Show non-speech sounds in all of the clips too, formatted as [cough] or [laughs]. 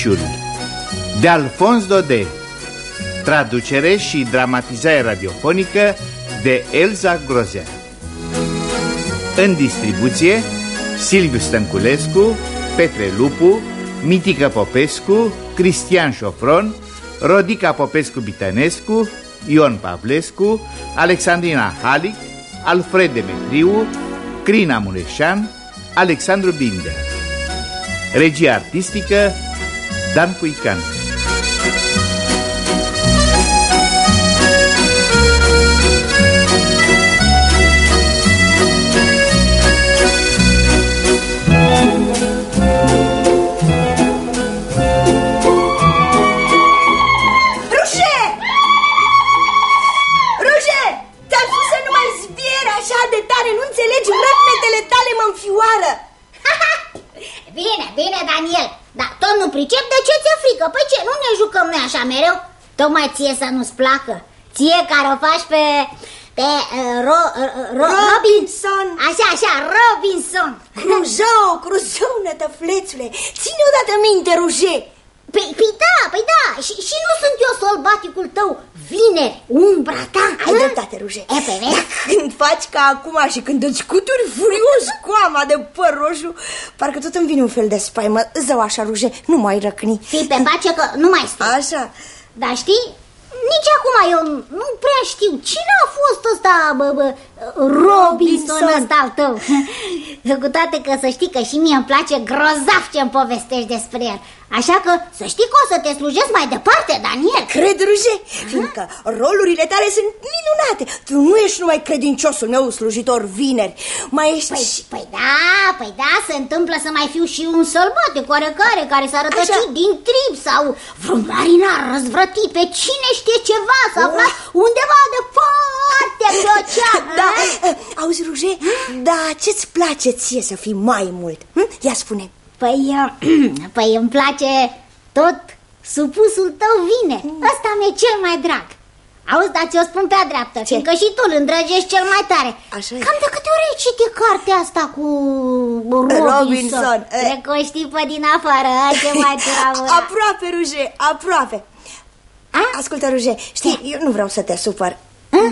Oficiul de Alfons Dode. Traducere și dramatizare radiofonică de Elza Grozea În distribuție Silviu Stănculescu, Petre Lupu, Mitică Popescu, Cristian Șofron, Rodica Popescu-Bitănescu, Ion Pavlescu, Alexandrina Halic, Alfred Demetriu, Crina Mureșan, Alexandru Bindea. Regia artistică dan Puikan. Așa mereu? Tocmai ție să nu-ți placă. Ție care o faci pe... Pe uh, ro, uh, ro, Robinson Așa, așa, Robinson Cruzou, Cruzou, nătăflețule Ține odată minte, Ruge Păi, păi da, păi da. Și, și nu sunt eu solbaticul tău. Vineri, umbra ta. Ai dreptate, Ruge E, pe Dar când faci ca acum și când îți cuturi furios [laughs] coama de păr roșu Parcă tot îmi vine un fel de spaimă. Zău așa, Ruge, nu mai răcni. Fii pe pace că nu mai stai Așa. Dar știi, nici acum eu nu prea știu. Cine a fost ăsta, bă, bă, Robinson. ăsta al tău? [laughs] Cu toate că să știi că și mie îmi place grozav ce-mi povestești despre el Așa că să știi că o să te slujesc mai departe, Daniel. Cred, Ruge, fiindcă rolurile tale sunt minunate. Tu nu ești numai credinciosul meu slujitor vineri. Mai ești... Păi, păi da, păi da, se întâmplă să mai fiu și un sălbate oarecare Care s-a rătăcit din trib sau vreun marinar răzvrătit Pe cine știe ceva, s-a aflat undeva departe pe ocean [laughs] Da, auzi, Ruge, dar ce-ți place ție să fii mai mult? Hm? Ia spune Păi, [clears throat] păi îmi place tot supusul tău vine Ăsta mi-e cel mai drag Auzi, dar ți-o spun pe-a dreaptă Ce? Fiindcă și tu îl îndrăgești cel mai tare Așa e. Cam de câte ori ai citit cartea asta cu Robinson? Robinson, e. Cred că o știi pe din afară, a, ce mai [laughs] travă Aproape, Ruge, aproape A? Ascultă, Ruge, știi, eu nu vreau să te supăr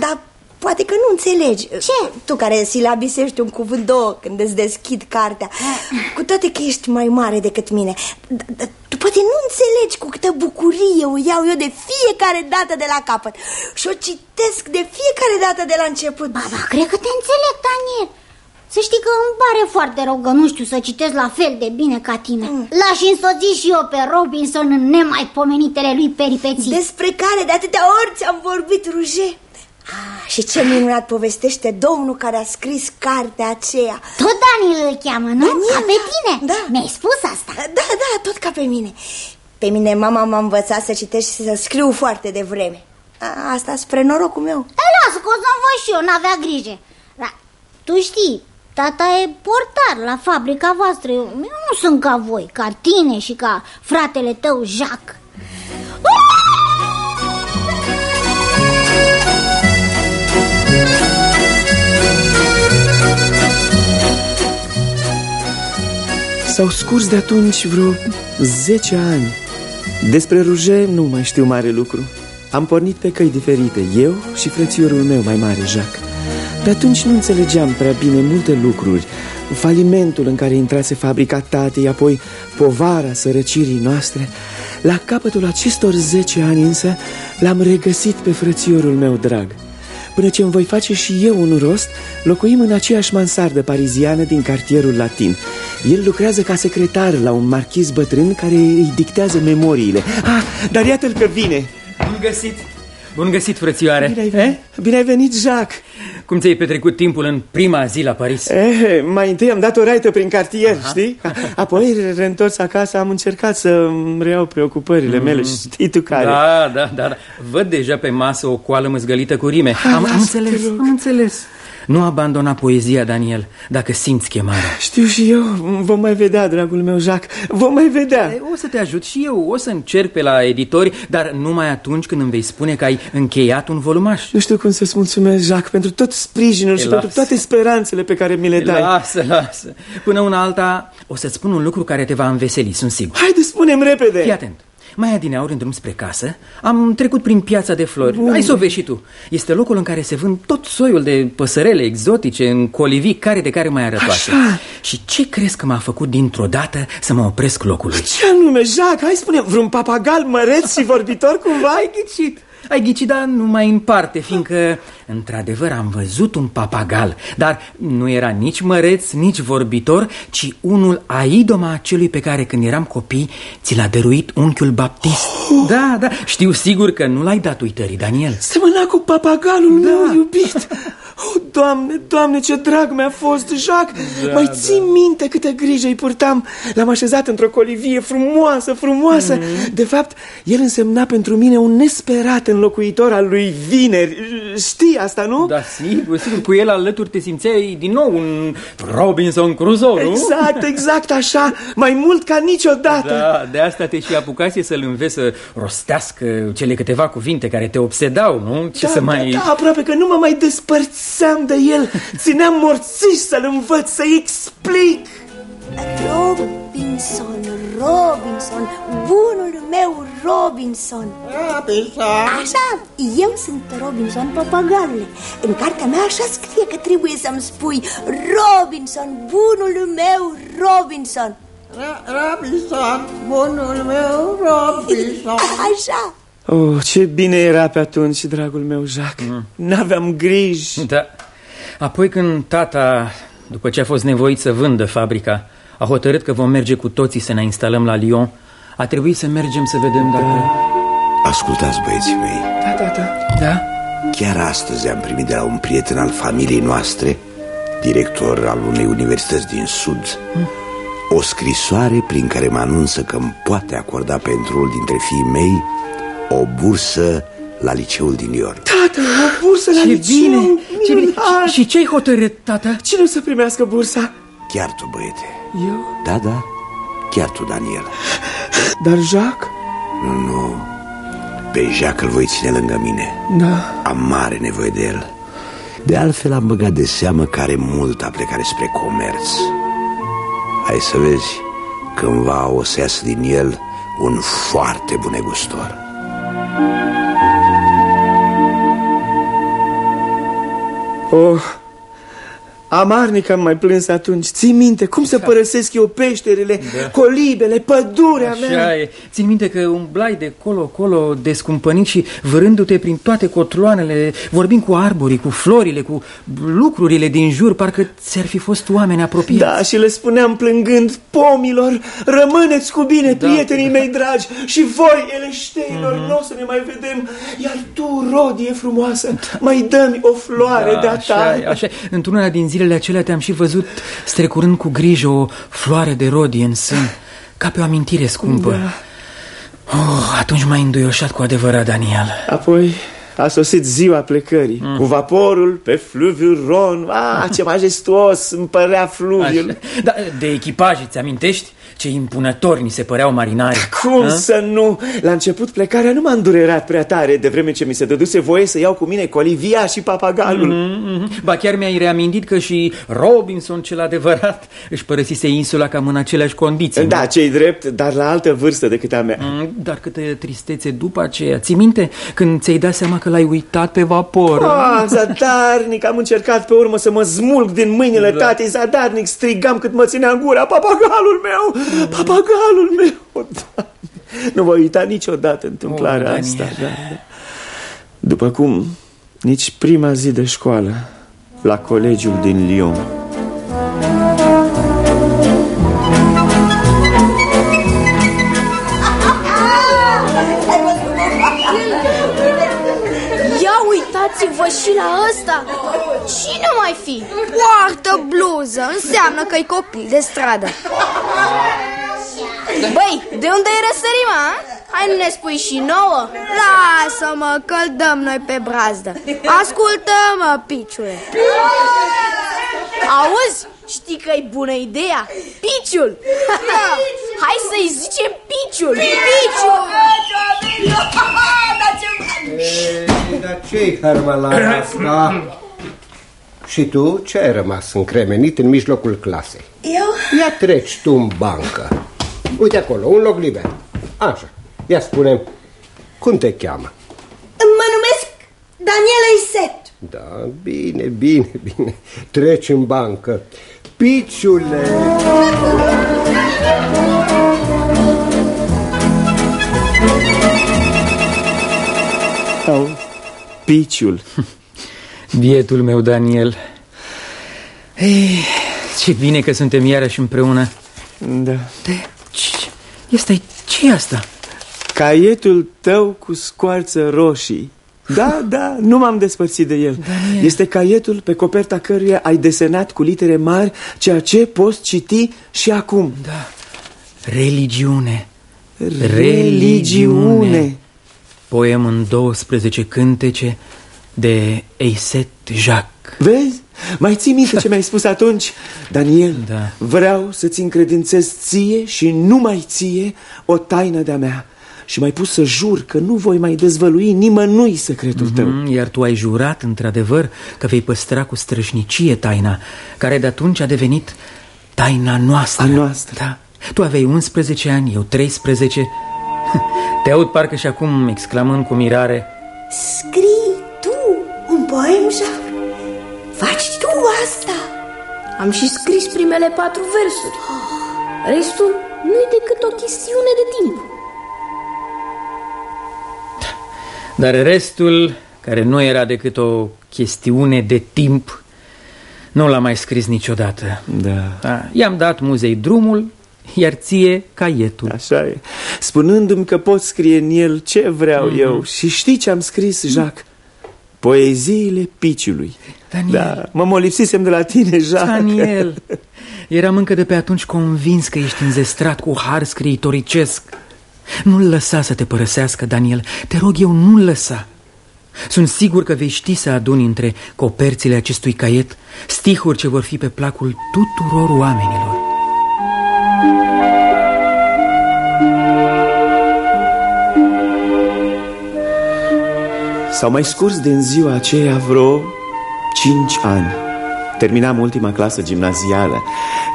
Dar poate că nu înțelegi. Ce? Tu care silabisești un cuvânt două când îți deschid cartea. Cu toate că ești mai mare decât mine. D- d- Tu poate nu înțelegi cu câtă bucurie o iau eu de fiecare dată de la capăt. Și o citesc de fiecare dată de la început. Ba, ba, cred că te înțeleg, Daniel. Să știi că îmi pare foarte rău că nu știu să citesc la fel de bine ca tine. Mm. L-aș însoți și eu pe Robinson în nemaipomenitele lui peripeții. Despre care de atâtea ori ți-am vorbit, Ruge Ah, și ce minunat povestește domnul care a scris cartea aceea. Tot Daniel îl cheamă, nu? Daniel, ca pe da, tine. da. Mi-ai spus asta. Da, da, tot ca pe mine. Pe mine mama m-a învățat să citești și să scriu foarte devreme. A, Asta spre norocul meu. E, lasă că o să învăț și eu, n-avea grijă. Dar tu știi, tata e portar la fabrica voastră. Eu, eu nu sunt ca voi, ca tine și ca fratele tău, Jacques S-au scurs de atunci vreo 10 ani. Despre Ruge nu mai știu mare lucru. Am pornit pe căi diferite, eu și frățiorul meu mai mare, Jacques. Pe atunci nu înțelegeam prea bine multe lucruri. Falimentul în care intrase fabrica tatei, apoi povara sărăcirii noastre. La capătul acestor 10 ani însă l-am regăsit pe frățiorul meu drag Până ce îmi voi face și eu un rost, locuim în aceeași mansardă pariziană din cartierul latin. El lucrează ca secretar la un marchis bătrân care îi dictează memoriile. Ah, dar iată-l că vine! Bun găsit! Bun găsit, frățioare! Bine ai venit, Bine ai venit Jacques! Cum ți-ai petrecut timpul în prima zi la Paris? Eh, mai întâi am dat o raită prin cartier, Aha. știi? [laughs] Apoi, reîntors acasă, am încercat să îmi reiau preocupările mele, știi tu care. Da, da, da, da. Văd deja pe masă o coală măzgălită cu rime. Am, am înțeles, am înțeles. Nu abandona poezia, Daniel, dacă simți chemarea. Știu și eu, vom mai vedea, dragul meu, Jacques, vom mai vedea. O să te ajut și eu, o să încerc pe la editori, dar numai atunci când îmi vei spune că ai încheiat un volumaș. Nu știu cum să-ți mulțumesc, Jacques, pentru tot sprijinul e, și las. pentru toate speranțele pe care mi le dai. Lasă, lasă. Până una alta, o să-ți spun un lucru care te va înveseli, sunt sigur. Haide, spunem repede! Fii atent. Mai adineauri, în drum spre casă, am trecut prin piața de flori. Bun. Ai să o vezi și tu. Este locul în care se vând tot soiul de păsărele exotice, în colivii care de care mai arătoase. Așa. Și ce crezi că m-a făcut dintr-o dată să mă opresc locului? Ce anume, Jacques? Hai spune, vreun papagal măreț și vorbitor cumva? Ai ghicit. Ai ghicit, dar numai în parte, fiindcă, într-adevăr, am văzut un papagal, dar nu era nici măreț, nici vorbitor, ci unul aidoma celui pe care, când eram copii, ți l-a dăruit unchiul Baptist. Oh. Da, da, știu sigur că nu l-ai dat uitării, Daniel. Semăna cu papagalul da. meu iubit. [laughs] Oh, Doamne, Doamne, ce drag mi-a fost, Jacques! Da, Mai da. ții minte câtă grijă îi purtam? L-am așezat într-o colivie frumoasă, frumoasă. Mm -hmm. De fapt, el însemna pentru mine un nesperat înlocuitor al lui Vineri. Știi asta, nu? Da, sigur, sigur. Cu el alături te simțeai din nou un Robinson Crusoe, nu? Exact, exact așa. Mai mult ca niciodată. Da, de asta te și apucase să-l înveți să rostească cele câteva cuvinte care te obsedau, nu? Ce da, să mai... Da, da, aproape că nu mă mai despărți lipseam de el, țineam morțiș să-l învăț, să-i explic. Robinson, Robinson, bunul meu Robinson. Robinson Așa, eu sunt Robinson, papagalule În cartea mea așa scrie că trebuie să-mi spui Robinson, bunul meu Robinson. Robinson, bunul meu Robinson. Așa Oh, ce bine era pe atunci, dragul meu, Jacques mm. N-aveam griji Da, apoi când tata, după ce a fost nevoit să vândă fabrica A hotărât că vom merge cu toții să ne instalăm la Lyon A trebuit să mergem să vedem dacă... Da. Ascultați, băieții mei Da, da, da Da? Chiar astăzi am primit de la un prieten al familiei noastre Director al unei universități din Sud mm. O scrisoare prin care mă anunță că îmi poate acorda pentru unul dintre fiii mei o bursă la liceul din Lyon Tată, o bursă la ce liceu bine, ce bine. Și, și ce-ai hotărât, tată? Cine o să primească bursa? Chiar tu, băiete Eu? Da, da, chiar tu, Daniel Dar Jacques? Nu, nu Pe Jacques îl voi ține lângă mine Da Am mare nevoie de el De altfel am băgat de seamă că are mult a plecare spre comerț Hai să vezi Cândva o să iasă din el un foarte bun negustor Oh, Amarnic am mai plâns atunci. Ții minte cum să părăsesc eu peșterile, da. colibele, pădurea Așa mea? e. Țin minte că umblai de colo-colo descumpănit și vărându-te prin toate cotloanele, vorbind cu arborii, cu florile, cu lucrurile din jur, parcă ți-ar fi fost oameni apropiați. Da, și le spuneam plângând pomilor, rămâneți cu bine, da. prietenii mei dragi, și voi, eleșteilor, mm -hmm. nu o să ne mai vedem, iar tu, rodie frumoasă, da. mai dă-mi o floare da, de-a ta. Așa, așa. Într-una din zilele acelea te-am și văzut strecurând cu grijă o floare de rodie în sân, ca pe o amintire scumpă. Da. Oh, atunci m-ai înduioșat cu adevărat, Daniel. Apoi a sosit ziua plecării, mm. cu vaporul pe fluviul Ron. Ah, ce [laughs] majestuos îmi părea fluviul. Așa. Da, de echipaje, ți amintești? Ce impunători ni se păreau marinari [laughs] Cum A? să nu? La început plecarea nu m-a îndurerat prea tare De vreme ce mi se dăduse voie să iau cu mine colivia și papagalul mm -hmm. Ba chiar mi-ai reamintit că și Robinson cel adevărat Își părăsise insula cam în aceleași condiții Da, cei drept, dar la altă vârstă decât a mea mm, Dar câtă tristețe după aceea Ți minte când ți-ai dat seama că l-ai uitat pe vapor Ah, zadarnic, am încercat pe urmă să mă smulg din mâinile da. tatei Zadarnic, strigam cât mă ținea în gura Papagalul meu Papagalul meu, [laughs] Nu voi uita niciodată întâmplarea oh, asta da, da. După cum nici prima zi de școală La colegiul din Lyon și la ăsta Cine mai fi? Poartă bluză Înseamnă că-i copil de stradă Băi, de unde ai răsărit, mă? Hai nu ne spui și nouă? Lasă-mă că dăm noi pe brazdă Ascultă-mă, piciule Auzi? Știi că e bună ideea? Piciul! [laughs] Hai să-i zicem piciul! Piciul! [laughs] Ei, dar ce-i hărmălarea [coughs] asta? Și tu ce ai rămas încremenit în mijlocul clasei? Eu? Ia treci tu în bancă. Uite acolo, un loc liber. Așa. Ia spune cum te cheamă? Mă numesc Daniela Iset. Da, bine, bine, bine. Treci în bancă. Piciule! Au, piciul. Bietul meu, Daniel. Ei, ce bine că suntem iarăși împreună. Da. De, ce, este, ce e asta? Caietul tău cu scoarță roșii. Da, da, nu m-am despărțit de el. Daniel. Este caietul pe coperta căruia ai desenat cu litere mari ceea ce poți citi și acum. Da. Religiune. Religiune. Poem în 12 cântece de Eiset Jacques. Vezi? Mai ții minte ce mi-ai spus atunci? Daniel, Da. vreau să-ți încredințez ție și numai ție o taină de-a mea. Și mai pus să jur că nu voi mai dezvălui nimănui secretul tău. Mm, Iar tu ai jurat, într-adevăr, că vei păstra cu strășnicie taina, care de atunci a devenit taina noastră. A noastră. Da. Tu aveai 11 ani, eu 13. [laughs] Te aud parcă și acum exclamând cu mirare Scrii tu un poem, Jacques? Faci tu asta? Am și scris primele patru versuri Restul nu e decât o chestiune de timp Dar restul, care nu era decât o chestiune de timp, nu l-am mai scris niciodată. Da. Da, I-am dat muzei drumul, iar ție caietul. Așa e. Spunându-mi că pot scrie în el ce vreau Mhm. mm -hmm. eu. Și știi ce am scris, Jacques? Poeziile piciului. Daniel. Da, mă molipsisem de la tine, Jacques. Daniel, [laughs] eram încă de pe atunci convins că ești înzestrat cu har scriitoricesc. Nu-l lăsa să te părăsească, Daniel. Te rog eu, nu-l lăsa. Sunt sigur că vei ști să aduni între coperțile acestui caiet stihuri ce vor fi pe placul tuturor oamenilor. S-au mai scurs din ziua aceea vreo cinci ani. Terminam ultima clasă gimnazială.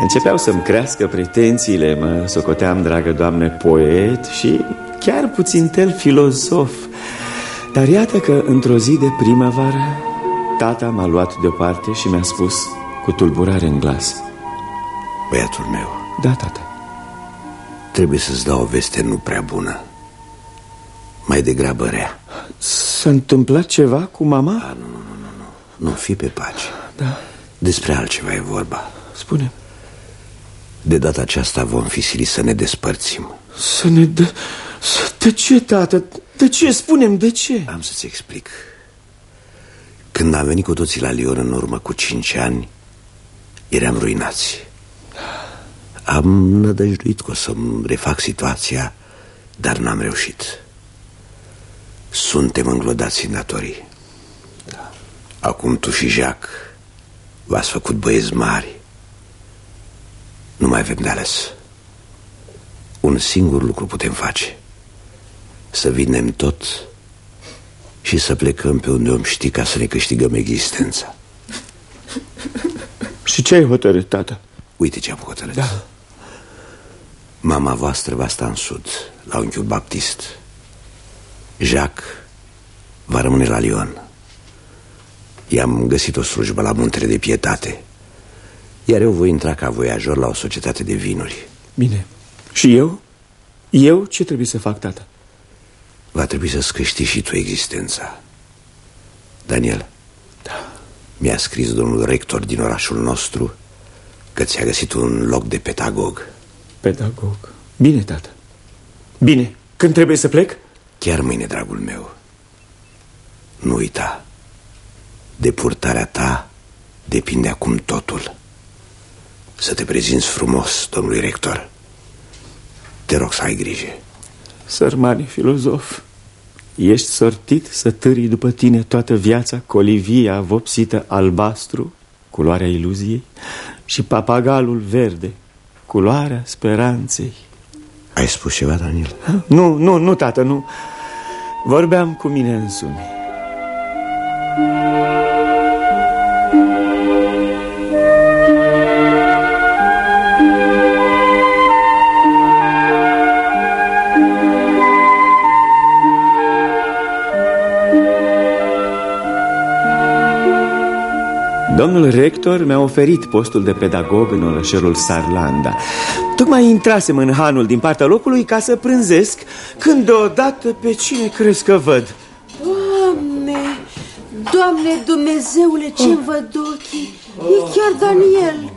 Începeau să-mi crească pretențiile, mă socoteam, dragă doamne, poet și chiar puțin tel filozof. Dar iată că într-o zi de primăvară, tata m-a luat deoparte și mi-a spus cu tulburare în glas. Băiatul meu, Da, tata. trebuie să-ți dau o veste nu prea bună. Mai degrabă rea. S-a întâmplat ceva cu mama? Nu fi pe pace. Da. Despre altceva e vorba. Spune. De data aceasta vom fi siliți să ne despărțim. Să ne dă... să- De ce, tată? De ce? Spunem de ce? Am să-ți explic. Când am venit cu toții la Lion în urmă cu cinci ani, eram ruinați. Am nădăjduit că o să-mi refac situația, dar n-am reușit. Suntem înglodați în datorii. Acum tu și Jacques v-ați făcut băieți mari. Nu mai avem de ales. Un singur lucru putem face. Să vinem tot și să plecăm pe unde om ști ca să ne câștigăm existența. [laughs] Și ce ai hotărât, tată? Uite ce am hotărât. Da. Mama voastră va sta în sud, la unchiul Baptist. Jacques va rămâne la Lyon. I-am găsit o slujbă la muntele de pietate. Iar eu voi intra ca voiajor la o societate de vinuri. Bine. Și eu? Eu ce trebuie să fac, tată? Va trebui să-ți câștigi și tu existența. Daniel, da. mi-a scris domnul rector din orașul nostru că ți-a găsit un loc de pedagog. Pedagog. Bine, tată. Bine. Când trebuie să plec? Chiar mâine, dragul meu. Nu uita. De purtarea ta depinde acum totul. Să te prezinți frumos, domnului rector. Te rog să ai grijă. Sărmane filozof Ești sortit să târii după tine toată viața Colivia vopsită albastru Culoarea iluziei Și papagalul verde Culoarea speranței Ai spus ceva, Daniel? Nu, nu, nu, tată, nu Vorbeam cu mine însumi Domnul rector mi-a oferit postul de pedagog în orășelul Sarlanda. Tocmai intrasem în hanul din partea locului ca să prânzesc Când deodată pe cine crezi că văd? Doamne, Doamne Dumnezeule, ce-mi văd ochii? E chiar Daniel.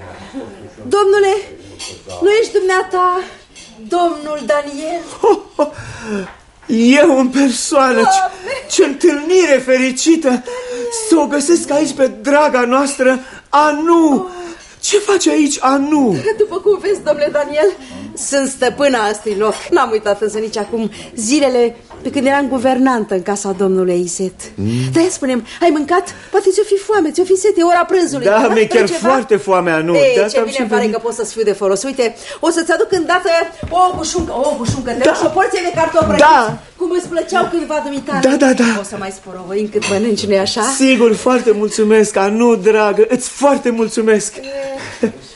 Domnule, nu ești dumneata Domnul Daniel [laughs] Eu în persoană, ce, ce întâlnire fericită! Să o găsesc aici pe draga noastră Anu! Ce face aici Anu? După cum vezi, domnule Daniel, sunt stăpâna acestui loc. N-am uitat însă nici acum zilele pe când eram guvernantă în casa domnului Iset. Mm. Dar spunem, ai mâncat? Poate ți-o fi foame, ți-o fi sete, ora prânzului. Da, mi-e chiar ceva? foarte foame, Anu. Ei, de ce bine îmi pare că pot să-ți fiu de folos. Uite, o să-ți aduc îndată o bușuncă, o bușuncă, te da. și o porție de cartofi Da. Cum îți plăceau cândva dumitare. Da, da, da. O să mai sporovăi încât mănânci, nu așa? Sigur, foarte mulțumesc, Anu, dragă, îți foarte mulțumesc. E... [laughs]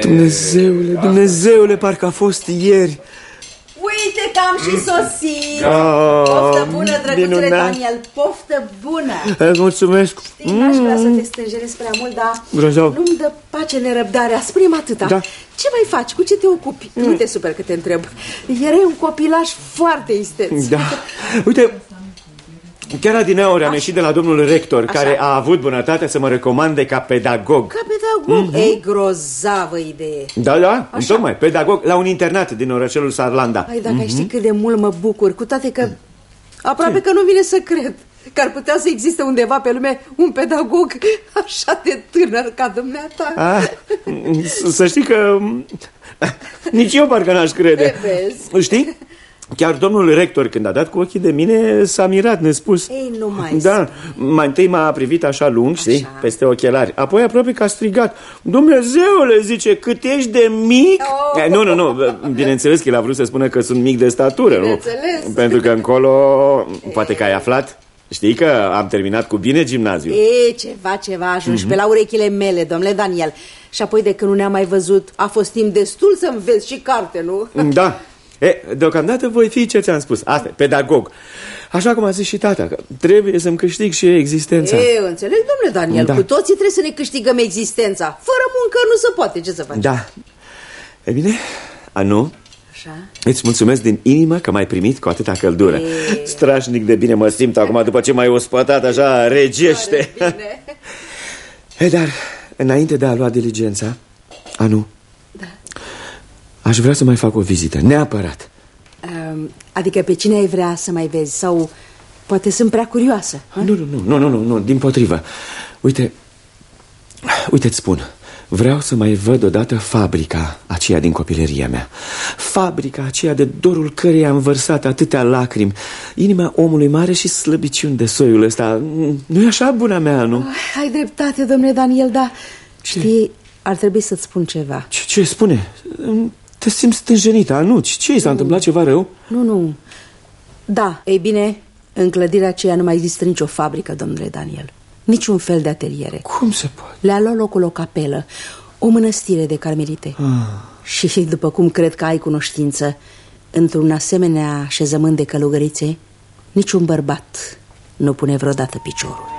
Dumnezeule, Dumnezeule, parcă a fost ieri. Uite că am și sosit. Oh, Poftă bună, drăguțule Daniel Poftă bună. Îți mulțumesc. Știi, n-aș vrea să te stânjeresc prea mult Dar nu-mi dă pace nerăbdarea. Spune-mi atâta. Da. Ce mai faci? Cu ce te ocupi? Mm. Nu te super că te întreb. Erai un copilaj foarte isteț. Da. Uite, Chiar adineauri am ieșit de la domnul rector Așa. Care a avut bunătatea să mă recomande ca pedagog Ca pedagog? Mm -hmm. Ei, grozavă idee Da, da, Așa. tocmai, pedagog la un internat din orăcelul Sarlanda Ai, dacă mm -hmm. ai ști cât de mult mă bucur Cu toate că aproape Ce? că nu vine să cred Că ar putea să existe undeva pe lume un pedagog așa de tânăr ca dumneata ah, Să știi că [laughs] nici eu parcă n-aș crede Vezi? Știi? Chiar domnul rector, când a dat cu ochii de mine, s-a mirat, ne spus. Ei, nu mai Da, mai întâi m-a privit așa lung, așa. știi, peste ochelari. Apoi aproape că a strigat. Dumnezeule, zice, cât ești de mic? Oh. Nu, nu, nu, bineînțeles că el a vrut să spună că sunt mic de statură, nu? Pentru că încolo, [laughs] poate că ai aflat, Știi că am terminat cu bine gimnaziul E, ceva, ceva, ajungi mm -hmm. pe la urechile mele, domnule Daniel Și apoi de când nu ne-am mai văzut, a fost timp destul să-mi vezi și carte, nu? Da, [laughs] E, deocamdată voi fi ce ți-am spus, asta, pedagog. Așa cum a zis și tata, că trebuie să-mi câștig și existența. E, înțeleg, domnule Daniel, da. cu toții trebuie să ne câștigăm existența. Fără muncă nu se poate, ce să facem? Da. E bine, Anu, Așa. Îți mulțumesc din inimă că m-ai primit cu atâta căldură e... Strașnic de bine mă simt acum după ce m-ai ospătat așa regește [laughs] e, Dar înainte de a lua diligența Anu Aș vrea să mai fac o vizită, neapărat um, Adică pe cine ai vrea să mai vezi? Sau poate sunt prea curioasă nu, nu, nu, nu, nu, nu, nu, din potrivă Uite, uite-ți spun Vreau să mai văd odată fabrica aceea din copilăria mea Fabrica aceea de dorul cărei am vărsat atâtea lacrimi Inima omului mare și slăbiciuni de soiul ăsta Nu-i așa, buna mea, nu? Ai dreptate, domnule Daniel, dar ce? știi, ar trebui să-ți spun ceva Ce, ce spune? Te simți stânjenită, Anuci. Ce i s-a întâmplat ceva rău? Nu, nu. Da, ei bine, în clădirea aceea nu mai există nicio fabrică, domnule Daniel. Niciun fel de ateliere. Cum se poate? Le-a luat locul o capelă, o mănăstire de carmelite. Ah. Și după cum cred că ai cunoștință, într-un asemenea așezământ de călugărițe, niciun bărbat nu pune vreodată piciorul.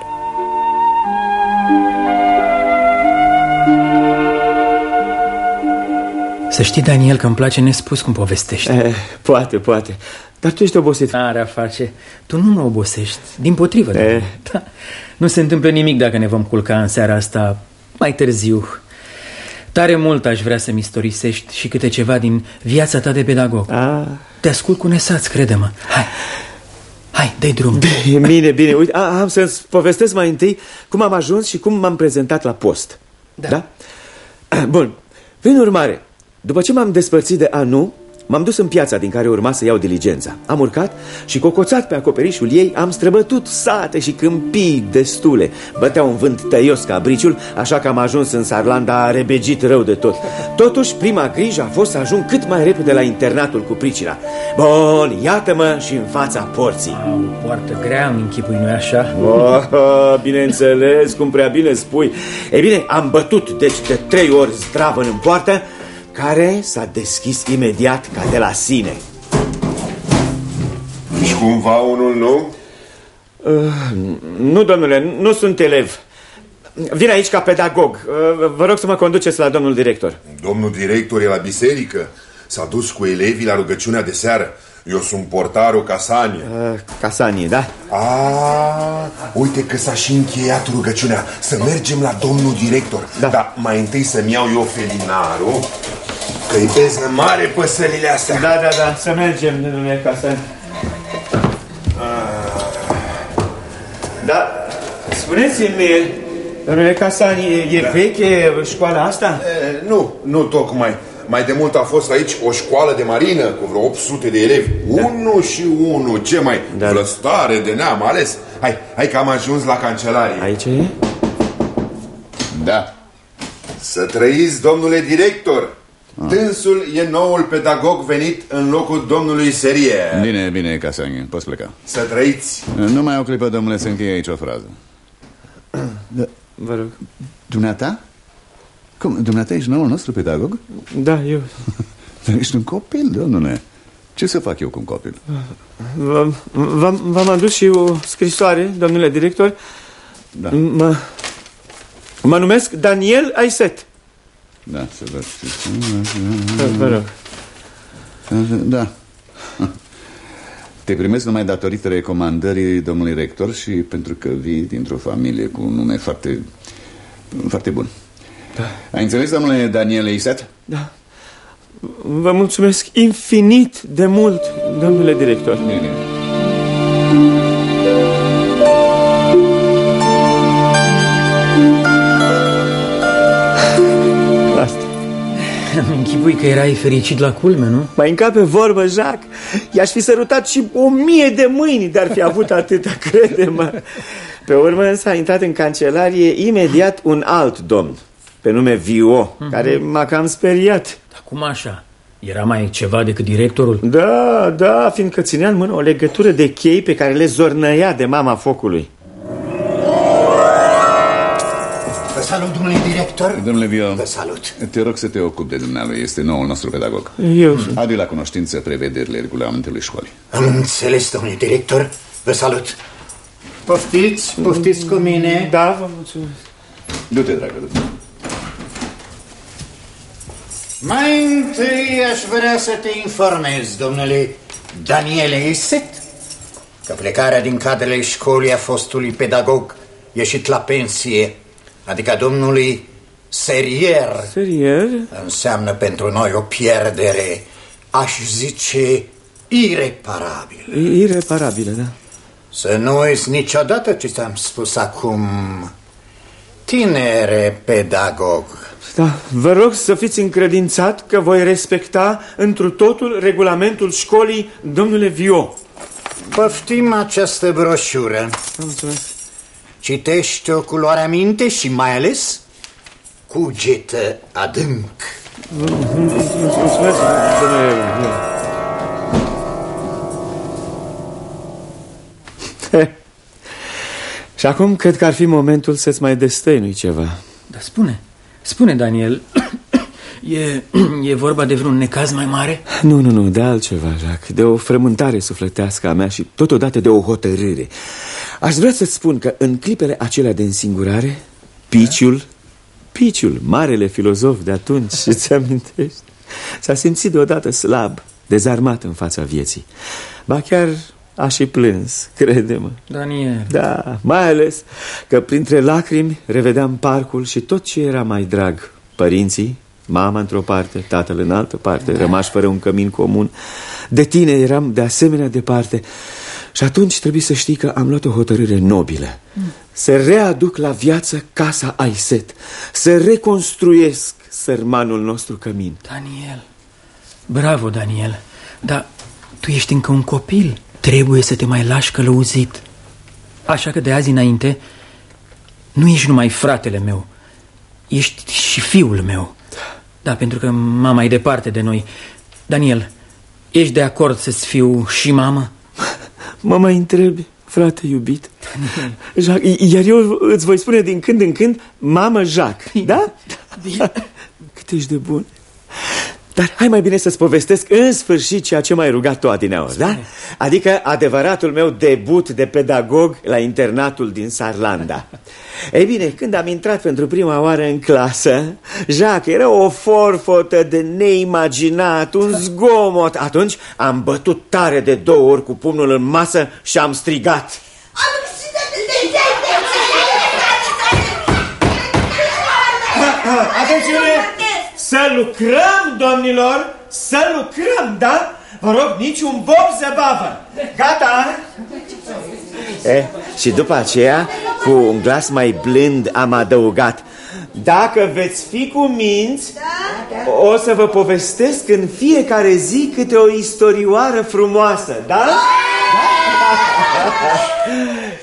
Să știi, Daniel, că îmi place nespus cum povestești. Eh, Poate, poate. Dar tu ești obosit. Are a face Tu nu mă obosești. Din potrivă eh. da. Nu se întâmplă nimic dacă ne vom culca în seara asta Mai târziu. Tare mult aș vrea să-mi istorisești Și câte ceva din viața ta de pedagog. Ah. Te ascult cu nesaț, crede-mă. Hai. Hai, dai drum. Bine, bine, uite, am să-ți povestesc mai întâi Cum am ajuns și cum m-am prezentat la post. Da, da? Bun, prin urmare după ce m-am despărțit de Anu, M-am dus în piața din care urma să iau diligența. Am urcat și cocoțat pe acoperișul ei Am străbătut sate și câmpii destule. Bătea un vânt tăios ca briciul Așa că am ajuns în Sarlanda rebegit rău de tot. Totuși, prima grijă a fost să ajung cât mai repede la internatul cu pricina. Bun, iată-mă și în fața porții. Au, poartă grea în închipui, nu așa? Oh, bineînțeles, cum prea bine spui. Ei bine, am bătut deci de trei ori zdravă în poartă care s-a deschis imediat ca de la sine. Și cumva unul nou? Uh, nu, domnule, nu sunt elev. Vin aici ca pedagog. Uh, vă rog să mă conduceți la domnul director. Domnul director e la biserică. S-a dus cu elevii la rugăciunea de seară. Eu sunt portarul Casanie. Uh, Casanie, da? A, uite că s-a și încheiat rugăciunea. Să mergem la domnul director. Da. Dar mai întâi să-mi iau eu felinarul, că-i beznă mare păsările astea. Da, da, da, să mergem, domnule Casanie. Da, spuneți-mi, domnule Casani, e da. veche școala asta? E, nu, nu tocmai. Mai de mult a fost aici o școală de marină cu vreo 800 de elevi. Da. Unu și unu, ce mai da. Vlăstare de neam ales. Hai, hai că am ajuns la cancelarie. Aici e? Da. Să trăiți, domnule director. Ah. Dânsul e noul pedagog venit în locul domnului Serie. Bine, bine, Casani, poți pleca. Să trăiți. Nu mai o clipă, domnule, să încheie aici o frază. Da, vă rog. Dumneata? Cum, dumneata ești noul nostru pedagog? Da, eu. Dar ești un copil, domnule. Ce să fac eu cu un copil? V-am adus și o scrisoare, domnule director. Da. Mă, mă numesc Daniel Aiset. Da, să văd. Da, vă rog. Da. Te primesc numai datorită recomandării domnului rector și pentru că vii dintr-o familie cu un nume foarte, foarte bun. Da. Ai înțeles, domnule Daniel Isat? Da. Vă mulțumesc infinit de mult, domnule director. Bine. Îmi închipui că erai fericit la culme, nu? Mai încape vorbă, Jacques I-aș fi sărutat și o mie de mâini Dar fi avut atâta, [laughs] crede-mă Pe urmă însă a intrat în cancelarie Imediat un alt domn Pe nume Vio mm -hmm. Care m-a cam speriat Dar cum așa? Era mai ceva decât directorul? Da, da, fiindcă ținea în mână o legătură de chei Pe care le zornăia de mama focului salut, domnule director. Domnule Vio, Vă salut. Te rog să te ocupi de dumnealui, este noul nostru pedagog. Eu sunt. Adu la cunoștință prevederile regulamentului școlii. Am înțeles, domnule director. Vă salut. Poftiți, poftiți cu mine. Da, vă mulțumesc. Du-te, dragă, du-te. Mai întâi aș vrea să te informez, domnule Daniele Iset, că plecarea din cadrele școlii a fostului pedagog ieșit la pensie adică domnului Serier. Serier? Înseamnă pentru noi o pierdere, aș zice, ireparabilă. Ireparabilă, da. Să nu uiți niciodată ce ți-am spus acum, tinere pedagog. Da, vă rog să fiți încredințat că voi respecta întru totul regulamentul școlii, domnule Vio. Poftim această broșură. Mulțumesc. Citește-o cu luarea minte și mai ales cugetă adânc. Mulțumesc, [laughs] Și acum cred că ar fi momentul să-ți mai destăinui ceva. Da, spune, spune, Daniel, [clears throat] e, [clears throat] e vorba de vreun necaz mai mare? Nu, nu, nu, de altceva, Jacques, de o frământare sufletească a mea și totodată de o hotărâre. Aș vrea să-ți spun că în clipele acelea de însingurare, Piciul, Piciul, marele filozof de atunci, [laughs] îți amintești, s-a simțit deodată slab, dezarmat în fața vieții. Ba chiar a și plâns, crede-mă. Daniel. Da, mai ales că printre lacrimi revedeam parcul și tot ce era mai drag. Părinții, mama într-o parte, tatăl în altă parte, rămași fără un cămin comun. De tine eram de asemenea departe. Și atunci trebuie să știi că am luat o hotărâre nobilă. Mm. Să readuc la viață casa Aiset. Să reconstruiesc sărmanul nostru cămin. Daniel, Bravo, Daniel, dar tu ești încă un copil Trebuie să te mai lași călăuzit Așa că de azi înainte Nu ești numai fratele meu Ești și fiul meu Da, pentru că mama e departe de noi. Daniel, ești de acord să-ți fiu și mamă? [laughs] Mă mai întrebi, frate iubit. [laughs] Jacques, Iar eu îți voi spune din când în când Mamă Jacques, da? [laughs] Cât ești de bun dar hai mai bine să-ți povestesc în sfârșit ceea ce m-ai rugat tu adineaori, da? Adică adevăratul meu debut de pedagog la internatul din Sarlanda. Ei bine, când am intrat pentru prima oară în clasă, Jacques era o forfotă de neimaginat, un zgomot. Atunci am bătut tare de două ori cu pumnul în masă și am strigat. Atențiune! Să lucrăm, domnilor, să lucrăm, da? Vă rog, niciun bob zăbavă. Gata? E, și după aceea, cu un glas mai blând, am adăugat Dacă veți fi cu minți, da? o să vă povestesc în fiecare zi câte o istorioară frumoasă, da? da? [laughs]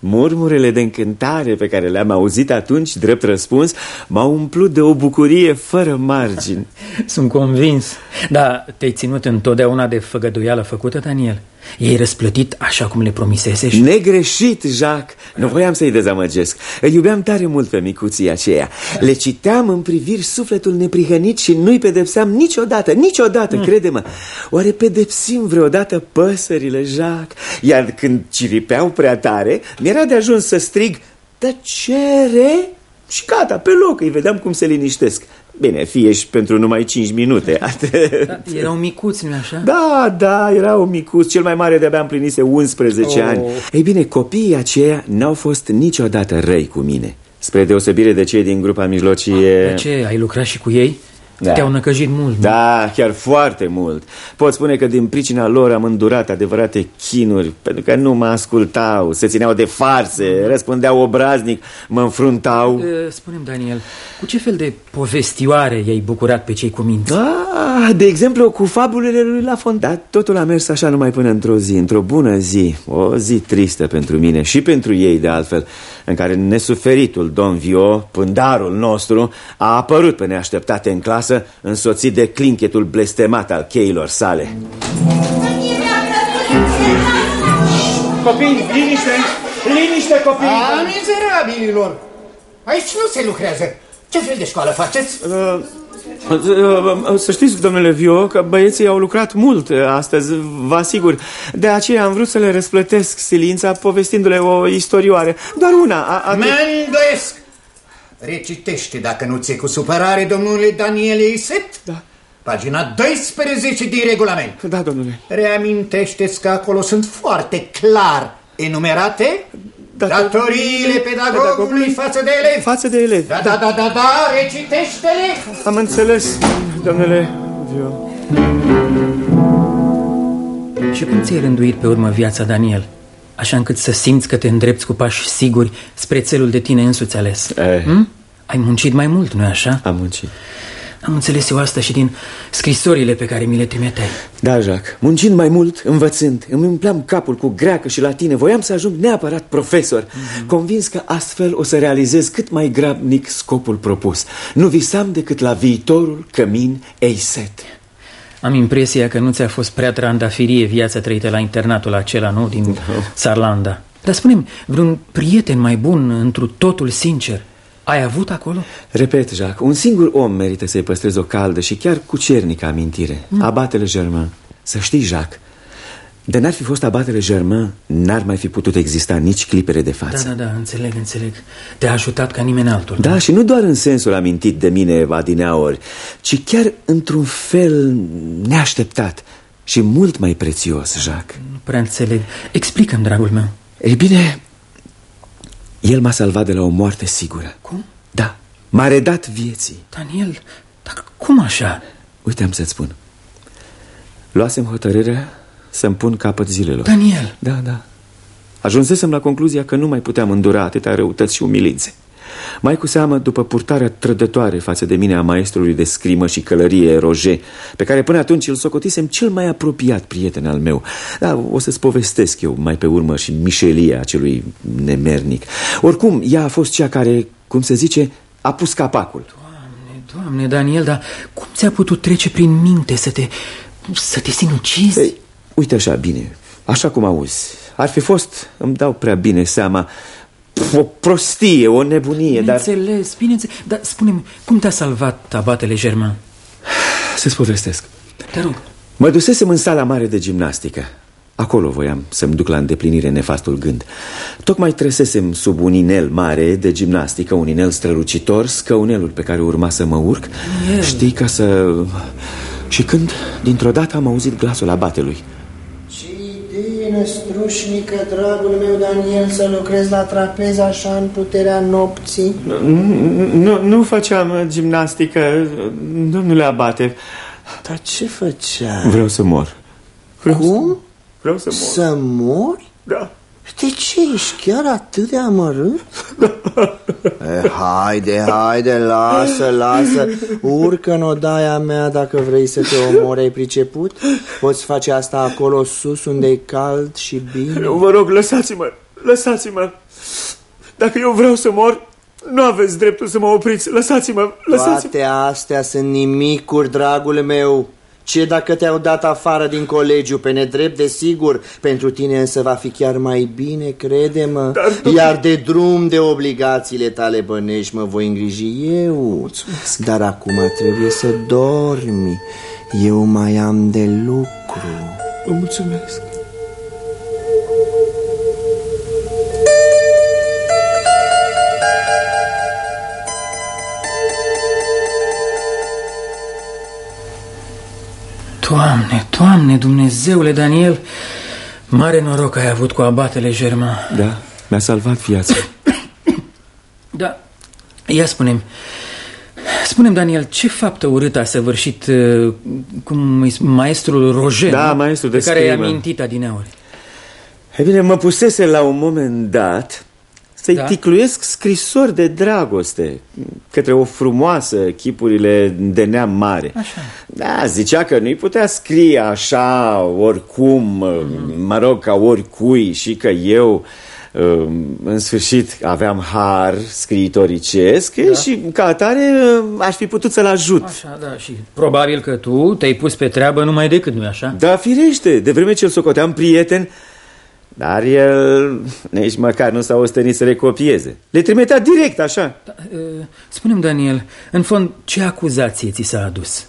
Murmurile de încântare pe care le-am auzit atunci, drept răspuns, m-au umplut de o bucurie fără margini. Sunt convins. Dar te-ai ținut întotdeauna de făgăduială făcută, Daniel? Ei răsplătit așa cum le promisese și... Negreșit, Jacques! Nu voiam să-i dezamăgesc. Îi iubeam tare mult pe micuții aceia. Le citeam în priviri sufletul neprihănit și nu-i pedepseam niciodată, niciodată, mm. crede-mă. Oare pedepsim vreodată păsările, Jacques? Iar când ciripeau prea tare, mi-era de ajuns să strig Tăcere! Și gata, pe loc îi vedeam cum se liniștesc. Bine, fie și pentru numai 5 minute. Da, erau micuți, nu așa? Da, da, erau micuți. Cel mai mare de-abia împlinise 11 oh. ani. Ei bine, copiii aceia n-au fost niciodată răi cu mine. Spre deosebire de cei din grupa mijlocie... De ce? Ai lucrat și cu ei? Da. Te-au năcăjit mult. Da, chiar foarte mult. Pot spune că din pricina lor am îndurat adevărate chinuri, pentru că nu mă ascultau, se țineau de farse, răspundeau obraznic, mă înfruntau. Spunem, Daniel, cu ce fel de povestioare i-ai bucurat pe cei cu minți? Da, de exemplu, cu fabulele lui La Fondat. Totul a mers așa numai până într-o zi, într-o bună zi, o zi tristă pentru mine și pentru ei de altfel, în care nesuferitul Don Vio, pândarul nostru, a apărut pe neașteptate în clasă acasă, însoțit de clinchetul blestemat al cheilor sale. Copii, liniște! Liniște, copii! A, mizerabililor! Aici nu se lucrează. Ce fel de școală faceți? Uh, uh, uh, să știți, domnule Vio, că băieții au lucrat mult astăzi, vă asigur. De aceea am vrut să le răsplătesc silința povestindu-le o istorioare. Doar una. Mă îndoiesc! Recitește, dacă nu ți-e cu supărare, domnule Daniel Iset. Da. Pagina 12 din regulament. Da, domnule. Reamintește-ți că acolo sunt foarte clar enumerate datoriile pedagogului, pedagogului față de elevi. Față de elevi. Da, da, da, da, da, recitește-le. Am înțeles, domnule Vio. Și cum ți-ai rânduit pe urmă viața, Daniel? Așa încât să simți că te îndrepți cu pași siguri spre țelul de tine însuți ales eh. hm? Ai muncit mai mult, nu-i așa? Am muncit Am înțeles eu asta și din scrisorile pe care mi le trimiteai Da, Jacques, muncind mai mult, învățând Îmi umpleam capul cu greacă și latină Voiam să ajung neapărat profesor mm -hmm. Convins că astfel o să realizez cât mai grabnic scopul propus Nu visam decât la viitorul cămin Eiset am impresia că nu ți-a fost prea trandafirie viața trăită la internatul acela, nu? Din no. Sarlanda. Dar spune vreun prieten mai bun, întru totul sincer, ai avut acolo? Repet, Jacques, un singur om merită să-i păstrezi o caldă și chiar cucernică amintire. Mm. Abatele Germain. Să știi, Jacques, de n-ar fi fost abatele Germain, n-ar mai fi putut exista nici clipere de față. Da, da, da, înțeleg, înțeleg. Te-a ajutat ca nimeni altul. Da, da, și nu doar în sensul amintit de mine adineaori, ci chiar într-un fel neașteptat și mult mai prețios, Jacques. Nu prea înțeleg. Explică-mi, dragul meu. Ei bine, el m-a salvat de la o moarte sigură. Cum? Da, m-a redat vieții. Daniel, dar cum așa? Uite, am să-ți spun. Luasem hotărârea să-mi pun capăt zilelor. Daniel! Da, da. Ajunsesem la concluzia că nu mai puteam îndura atâtea răutăți și umilințe. Mai cu seamă după purtarea trădătoare față de mine a maestrului de scrimă și călărie Roger, pe care până atunci îl socotisem cel mai apropiat prieten al meu. Da, o să-ți povestesc eu mai pe urmă și mișelia acelui nemernic. Oricum, ea a fost cea care, cum se zice, a pus capacul. Doamne, doamne, Daniel, dar cum ți-a putut trece prin minte să te, să te sinucizi? Ei, uite așa, bine, așa cum auzi. Ar fi fost, îmi dau prea bine seama, o prostie, o nebunie, dar... Bineînțeles, bineînțeles. Dar spune-mi, cum te-a salvat abatele Germain? Să-ți povestesc. Te rog. Mă dusesem în sala mare de gimnastică. Acolo voiam să-mi duc la îndeplinire nefastul gând. Tocmai tresesem sub un inel mare de gimnastică, un inel strălucitor, scăunelul pe care urma să mă urc. El. Știi, ca să... Și când, dintr-o dată, am auzit glasul abatelui. Ce idee năstrușnică, dragul meu Daniel, să lucrezi la trapez așa în puterea nopții. Nu, nu, nu făceam gimnastică, domnule abate. Dar ce făcea? Vreau să mor. Vreau Cum? Vreau să mor. Să mori? Da. De ce ești chiar atât de amărât? [laughs] e, haide, haide, lasă, lasă. Urcă în odaia mea dacă vrei să te omori, ai priceput? Poți face asta acolo sus unde e cald și bine? Nu, vă rog, lăsați-mă, lăsați-mă. Dacă eu vreau să mor, nu aveți dreptul să mă opriți. Lăsați-mă, lăsați-mă. Toate astea sunt nimicuri, dragul meu ce dacă te-au dat afară din colegiu pe nedrept, desigur, pentru tine însă va fi chiar mai bine, crede-mă. Dar, Iar de drum de obligațiile tale bănești mă voi îngriji eu. Mulțumesc. Dar acum trebuie să dormi. Eu mai am de lucru. Vă mulțumesc. Doamne, Doamne, Dumnezeule, Daniel, mare noroc ai avut cu abatele Germain. Da, mi-a salvat viața. Da, ia spunem, spunem Daniel, ce faptă urâtă a săvârșit uh, cum, îi- maestrul Roger, Da, nu? maestrul de pe care i-a scrimă. mintit adineauri. E bine, mă pusese la un moment dat să-i Da? da? ticluiesc scrisori de dragoste către o frumoasă chipurile de neam mare. Așa. Da, zicea că nu-i putea scrie așa oricum, Mhm. mă rog, ca oricui și că eu în sfârșit aveam har scriitoricesc da. și ca atare aș fi putut să-l ajut. Așa, da, și probabil că tu te-ai pus pe treabă numai decât, nu-i așa? Da, firește, de vreme ce îl socoteam prieten, dar el nici măcar nu s-a ostenit să le copieze. Le trimitea direct, așa. Da, uh, Spune-mi, Daniel, în fond, ce acuzație ți s-a adus?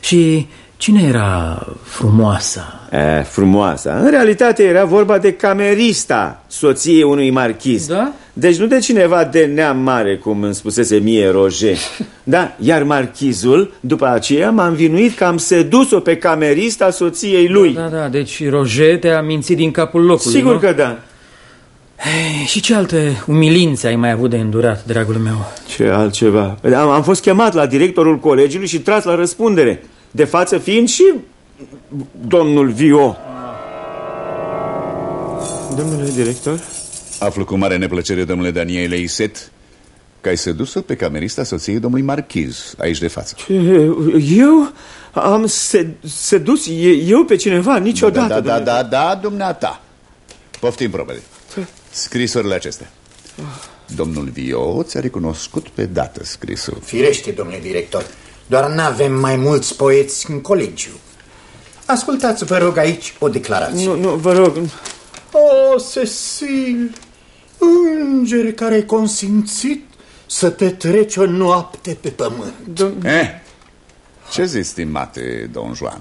Și cine era frumoasa? E, frumoasa. În realitate era vorba de camerista soției unui marchiz. Da? Deci nu de cineva de neam mare, cum îmi spusese mie Roger. [laughs] Da, iar marchizul, după aceea, m-a învinuit că am sedus-o pe camerista soției lui. Da, da, deci Roger te-a mințit din capul locului, Sigur nu? că da. Ei, și ce alte umilințe ai mai avut de îndurat, dragul meu? Ce altceva? Am, am fost chemat la directorul colegiului și tras la răspundere. De față fiind și domnul Vio. Domnule director? Aflu cu mare neplăcere, domnule Daniele Iset, că ai sedus-o pe camerista soției domnului Marchiz, aici de față. Ce, eu am sed, sedus eu pe cineva niciodată. Da, da, da, domnule. da, da, dumneata. Poftim probele. Scrisorile acestea. Domnul Vioț ți-a recunoscut pe dată scrisul. Firește, domnule director, doar n-avem mai mulți poeți în colegiu. Ascultați, vă rog, aici o declarație. Nu, nu, vă rog. O, Cecil, îngere care ai consimțit să te treci o noapte pe pământ. Eh, ce zici, stimate Don Juan?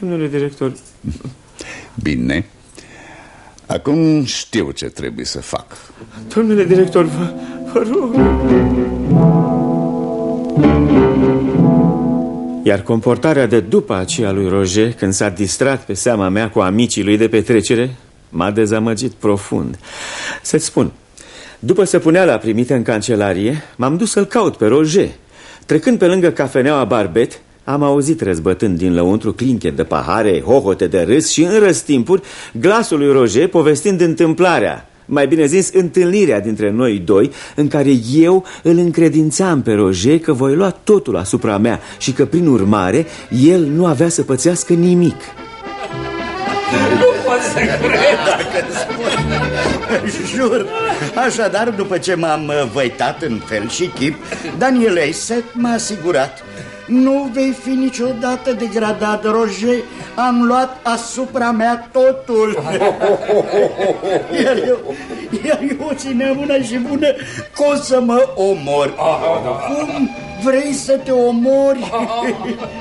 Domnule director, Bine. Acum știu ce trebuie să fac. domnule director, vă, vă rog. Iar comportarea de după aceea lui Roger, când s-a distrat pe seama mea cu amicii lui de petrecere, m-a dezamăgit profund. Să-ți spun, după săpuneala primită în cancelarie, m-am dus să-l caut pe Roger. Trecând pe lângă cafeneaua Barbet, am auzit răzbătând din lăuntru clinche de pahare, hohote de râs și în răstimpuri glasul lui Roger povestind întâmplarea. mai bine zis întâlnirea dintre noi doi În care eu îl încredințam pe Roger că voi lua totul asupra mea Și că prin urmare el nu avea să pățească nimic Nu pot să cred dacă Jur. Așadar, după ce m-am văitat în fel și chip Daniel Eiset m-a asigurat nu vei fi niciodată degradat, Roger. Am luat asupra mea totul. [laughs] Iar eu, iar eu țineam una și bună că o să mă omor. Cum vrei să te omori?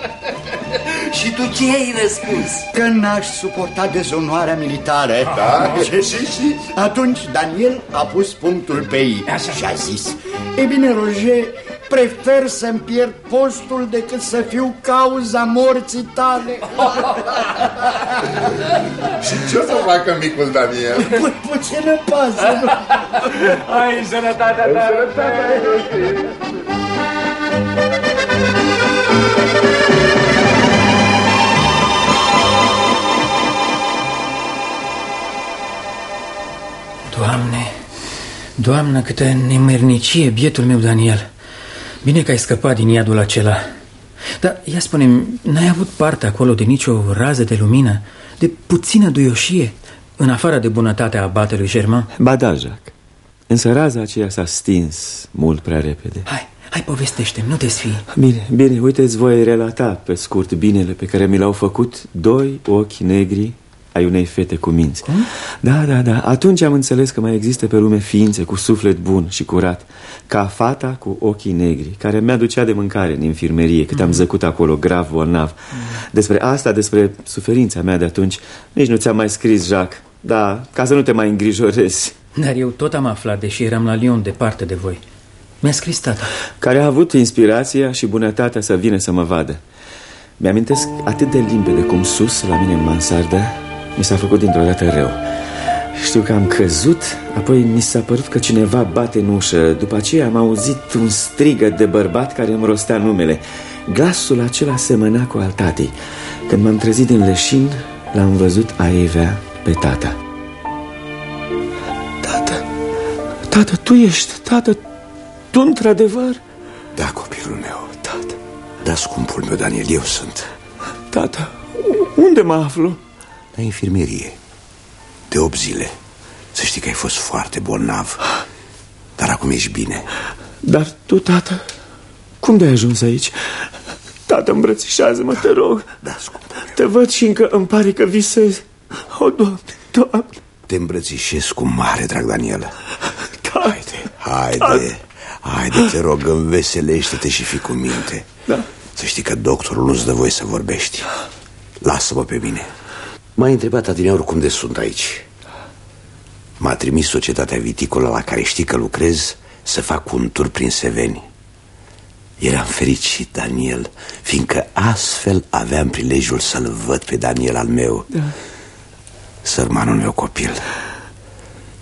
[laughs] și tu ce ai răspuns? Că n-aș suporta dezonoarea militară. Da? [laughs] Și, și, și? Atunci Daniel a pus punctul pe ei și a zis, E bine, Roger, Prefer să-mi pierd postul decât să fiu cauza morții tale. Și ce o să facă micul Daniel? Pu puțină pasă. Ai sănătatea ta! Doamne, Doamnă, câtă nemernicie bietul meu Daniel Bine că ai scăpat din iadul acela. Dar ia spune n-ai avut parte acolo de nicio rază de lumină? De puțină duioșie? În afara de bunătatea abatelui Germain? Ba da, Jacques. Însă raza aceea s-a stins mult prea repede. Hai, hai povestește nu te sfii. Bine, bine, uite îți voi relata pe scurt binele pe care mi l-au făcut Doi ochi negri ai unei fete cu minți. Cum? Da, da, da, atunci am înțeles că mai există pe lume ființe cu suflet bun și curat Ca fata cu ochii negri, care mi-aducea de mâncare în infirmerie Cât am mm. zăcut acolo, grav, bolnav. Mm. Despre asta, despre suferința mea de atunci Nici nu ți-am mai scris, Jacques. Da, ca să nu te mai îngrijorezi. Dar eu tot am aflat, deși eram la Lyon departe de voi. Mi-a scris tata. Care a avut inspirația și bunătatea să vină să mă vadă. Mi-amintesc atât de limpede cum sus, la mine în mansardă mi s-a făcut dintr-o dată rău. Știu că am căzut Apoi mi s-a părut că cineva bate în ușă. După aceea am auzit un strigă de bărbat care îmi rostea numele. Glasul acela semăna cu al tatei. Când m-am trezit din leșin L-am văzut a Evea pe tata. Tată, tată, tu ești, tată Tu într-adevăr? Da, copilul meu, tată. Da, scumpul meu, Daniel, eu sunt. Tată, unde mă aflu? La infirmerie. De 8 zile. Să știi că ai fost foarte bolnav. Dar acum ești bine. Dar tu, tată, cum de-ai ajuns aici? Tată, îmbrățișează-mă, te rog. Da, scumpă Te văd și încă îmi pare că visezi. O, Doamne, Doamne. Te îmbrățișez cu mare drag, Daniel. Da. Haide, haide Haide, te rog, înveselește-te și fi cu minte. Da. Să știi că doctorul nu-ți dă voie să vorbești. Lasă-mă pe mine M-a întrebat adineori cum de sunt aici. M-a trimis societatea viticolă la care știi că lucrez Să fac un tur prin Seveni. Eram fericit, Daniel Fiindcă astfel aveam prilejul să-l văd pe Daniel al meu da. Sărmanul meu copil.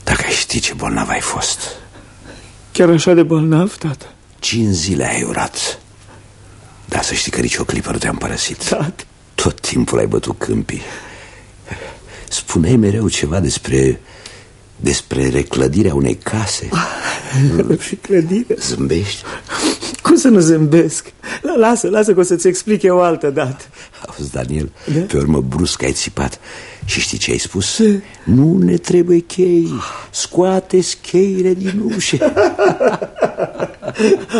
Dacă ai ști ce bolnav ai fost. Chiar așa de bolnav, tată? Cinci zile ai urat. Dar să știi că nici o clipă nu te-am părăsit. Tată. Tot timpul ai bătut câmpii Spuneai mereu ceva despre despre reclădirea unei case [laughs] Reclădire? Zâmbești? Cum să nu zâmbesc? Lasă, lasă că o să-ți explic eu altă dată Auzi, Daniel, da? pe urmă brusc ai țipat Și știi ce ai spus? Ce? Nu ne trebuie chei Scoateți cheile din ușe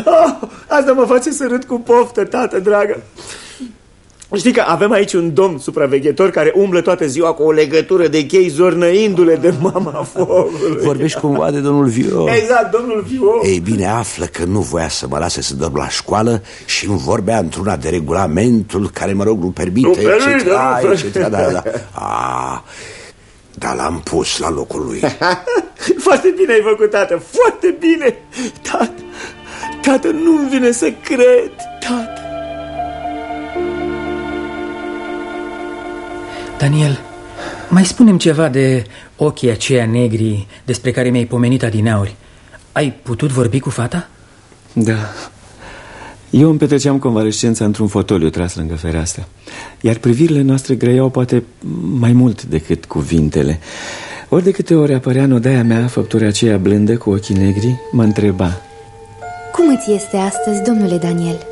oh, [laughs] Asta mă face să râd cu poftă, tată dragă Știi că avem aici un domn supraveghetor care umblă toată ziua cu o legătură de chei zornăindu-le de mama focului. Vorbești cumva de domnul Vio. Exact, domnul Vio. Ei bine, află că nu voia să mă lase să dorm la școală și îmi vorbea într-una de regulamentul care, mă rog, nu permite, nu permite, etc. etc. Da, da. A, dar l-am pus la locul lui. [laughs] Foarte bine ai făcut, tată, foarte bine. Tată, tată, nu-mi vine să cred, tată. Daniel, mai spunem ceva de ochii aceia negri despre care mi-ai pomenit adineauri. Ai putut vorbi cu fata? Da. Eu îmi petreceam convalescența într-un fotoliu tras lângă fereastră, iar privirile noastre grăiau poate mai mult decât cuvintele. Ori de câte ori apărea în odaia mea făptura aceea blândă cu ochii negri, mă întreba Cum îți este astăzi, domnule Daniel?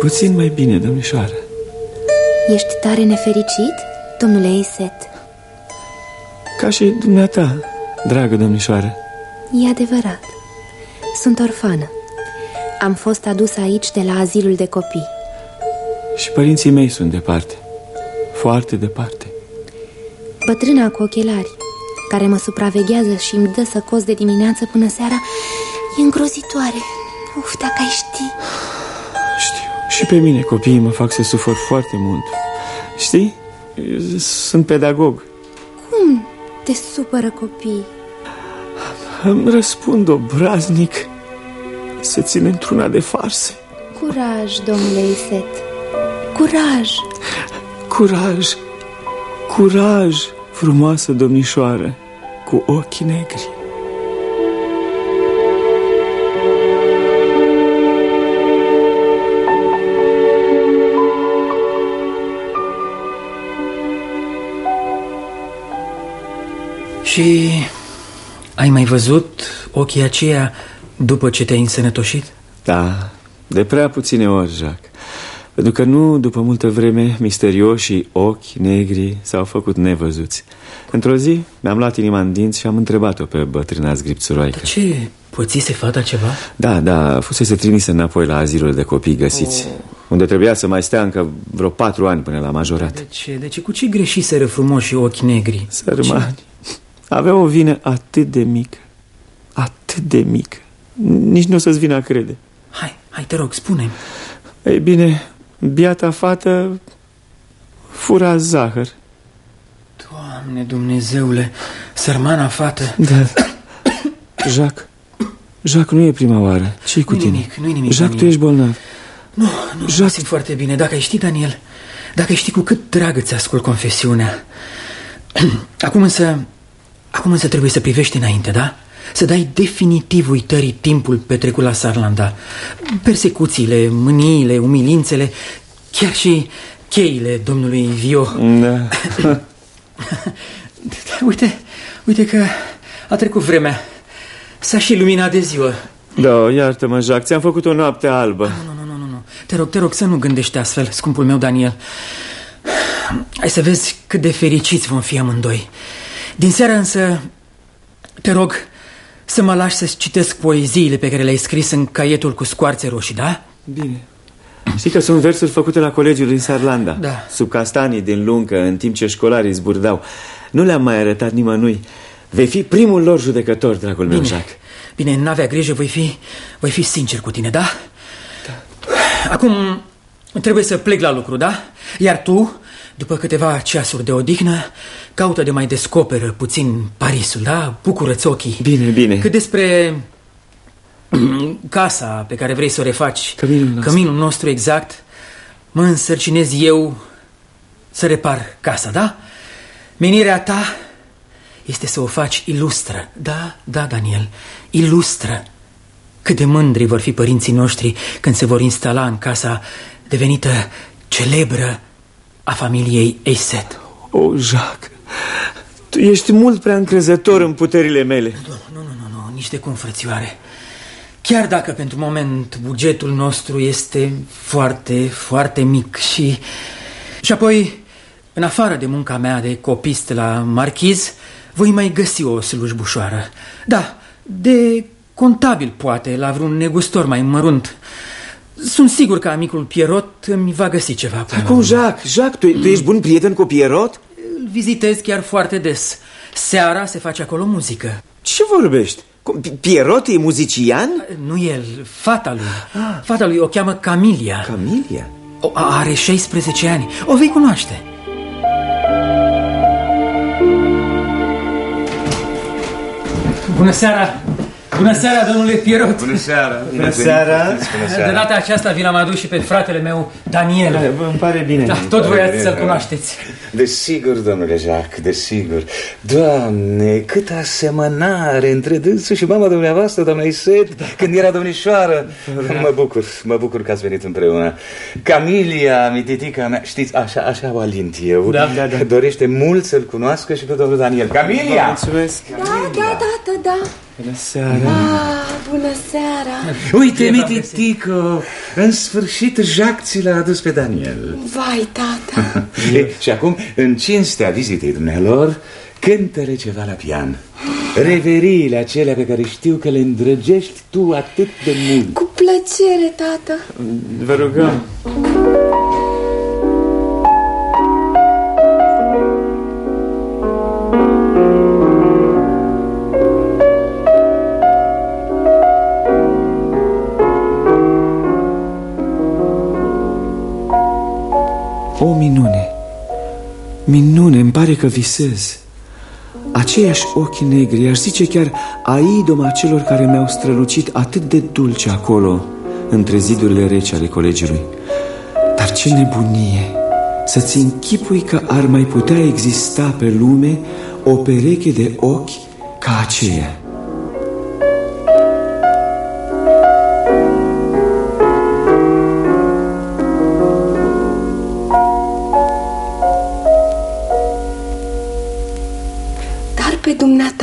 Puțin mai bine, domnișoară Ești tare nefericit, domnule Eiset? Ca și dumneata, dragă domnișoară. E adevărat. Sunt orfană. Am fost adusă aici de la azilul de copii. Și părinții mei sunt departe. Foarte departe. Bătrâna cu ochelari Care mă supraveghează și îmi dă să cos de dimineață până seara E îngrozitoare. Uf, dacă ai ști. Știu, și pe mine. Copiii mă fac să sufăr foarte mult. Știi? Sunt pedagog. Cum te supără copiii? Îmi răspund obraznic Să țin într-una de farse. Curaj, domnule Iset. Curaj! Curaj! Curaj, frumoasă domnișoară Cu ochii negri Și ai mai văzut ochii aceia după ce te-ai însănătoșit? Da, de prea puține ori, Jacques Pentru că nu, după multă vreme, misterioșii ochi negri s-au făcut nevăzuți Într-o zi mi-am luat inima în dinți și am întrebat-o pe bătrâna zgripțuroaică Dar ce, pățise fata ceva? Da, da, fusese trimisă înapoi la azilul de copii găsiți oh. Unde trebuia să mai stea încă vreo patru ani până la majorat De ce, de ce, cu ce greșiseră frumoși ochi negri? Sărmani avea o vină atât de mică, atât de mică. Nici nu o să-ți vină a crede. Hai, hai, te rog, spune -mi. Ei bine, biata fată fura zahăr. Doamne Dumnezeule, sărmana fată. Da. Jacques, Jacques, nu e prima oară. ce cu nu tine? Nimic, nu nimic, Jacques, Daniel. tu ești bolnav. Nu, nu, Jacques... mă simt foarte bine. Dacă ai ști, Daniel, dacă ai ști cu cât drag îți ascult confesiunea. [clears throat] Acum însă, Acum însă trebuie să privești înainte, da? Să dai definitiv uitării timpul petrecut la Sarlanda. Persecuțiile, mâniile, umilințele Chiar și cheile domnului Vio. Da. [laughs] Uite, uite că a trecut vremea. S-a și luminat de ziua. Da, iartă-mă, Jacques, ți-am făcut o noapte albă. Nu, nu, nu, nu, nu. Te rog, te rog să nu gândești astfel, scumpul meu Daniel. Hai să vezi cât de fericiți vom fi amândoi din seara însă, te rog să mă lași să-ți citesc poeziile pe care le-ai scris în caietul cu scoarțe roșii, da? Bine. Știi că sunt versuri făcute la colegiul din Sarlanda Da Sub castanii din lungă, în timp ce școlarii zburdau Nu le-am mai arătat nimănui Vei fi primul lor judecător, dragul Bine. meu, Jacques Bine, n-avea grijă, voi fi, voi fi sincer cu tine, da? Da Acum trebuie să plec la lucru, da? Iar tu, după câteva ceasuri de odihnă, caută de mai descoperă puțin Parisul, da? Bucură-ți ochii. Bine, bine. Cât despre [clears throat] casa pe care vrei să o refaci, căminul nostru, căminul nostru exact, mă însărcinez eu să repar casa, da? Menirea ta este să o faci ilustră. Da, da, Daniel, ilustră. Cât de mândri vor fi părinții noștri când se vor instala în casa devenită celebră a familiei Eiset. O, oh, Jacques, tu ești mult prea încrezător în puterile mele. Nu, nu, nu, nu, nu nici de cum, frățioare. Chiar dacă pentru moment bugetul nostru este foarte, foarte mic și... Și apoi, în afară de munca mea de copist la marchiz, voi mai găsi o slujbușoară. Da, de contabil poate, la vreun negustor mai mărunt. Sunt sigur că amicul Pierrot îmi va găsi ceva. Acum, Jacques, Jacques, tu, tu ești bun prieten cu Pierrot? Îl vizitez chiar foarte des. Seara se face acolo muzică. Ce vorbești? Pierrot e muzician? Nu el, fata lui. Ah. Fata lui o cheamă Camilia. Camilia? O, are 16 ani. O vei cunoaște. Bună seara! Bună seara, domnule Pierot! Bună seara! Bună seara! Bună De seara! data aceasta vi l-am adus și pe fratele meu, Daniel. Îmi pare bine. Da, tot voiați să-l cunoașteți. Desigur, domnule Jacques, desigur. Doamne, câtă asemănare între dânsul și mama dumneavoastră, doamna Iset, când era domnișoară. Mă bucur, mă bucur că ați venit împreună. Camilia, mititica mea, știți, așa, așa o alint eu. Da, da, da. Dorește mult să-l cunoască și pe domnul Daniel. Camilia! Mulțumesc! Da, da, da, da, da. Bună seara! Ah, bună seara. Uite, mititico, în sfârșit Jacques ți l-a adus pe Daniel. Vai, tata. [laughs] E, și acum, în cinstea vizitei dumnealor, cântă ceva la pian. Reveriile acelea pe care știu că le îndrăgești tu atât de mult. Cu plăcere, tata. Vă rugăm! O Minune, îmi pare că visez. Aceiași ochi negri, aș zice chiar aidoma celor care mi-au strălucit atât de dulce acolo, între zidurile reci ale colegiului. Dar ce nebunie! Să-ți închipui că ar mai putea exista pe lume o pereche de ochi ca aceea.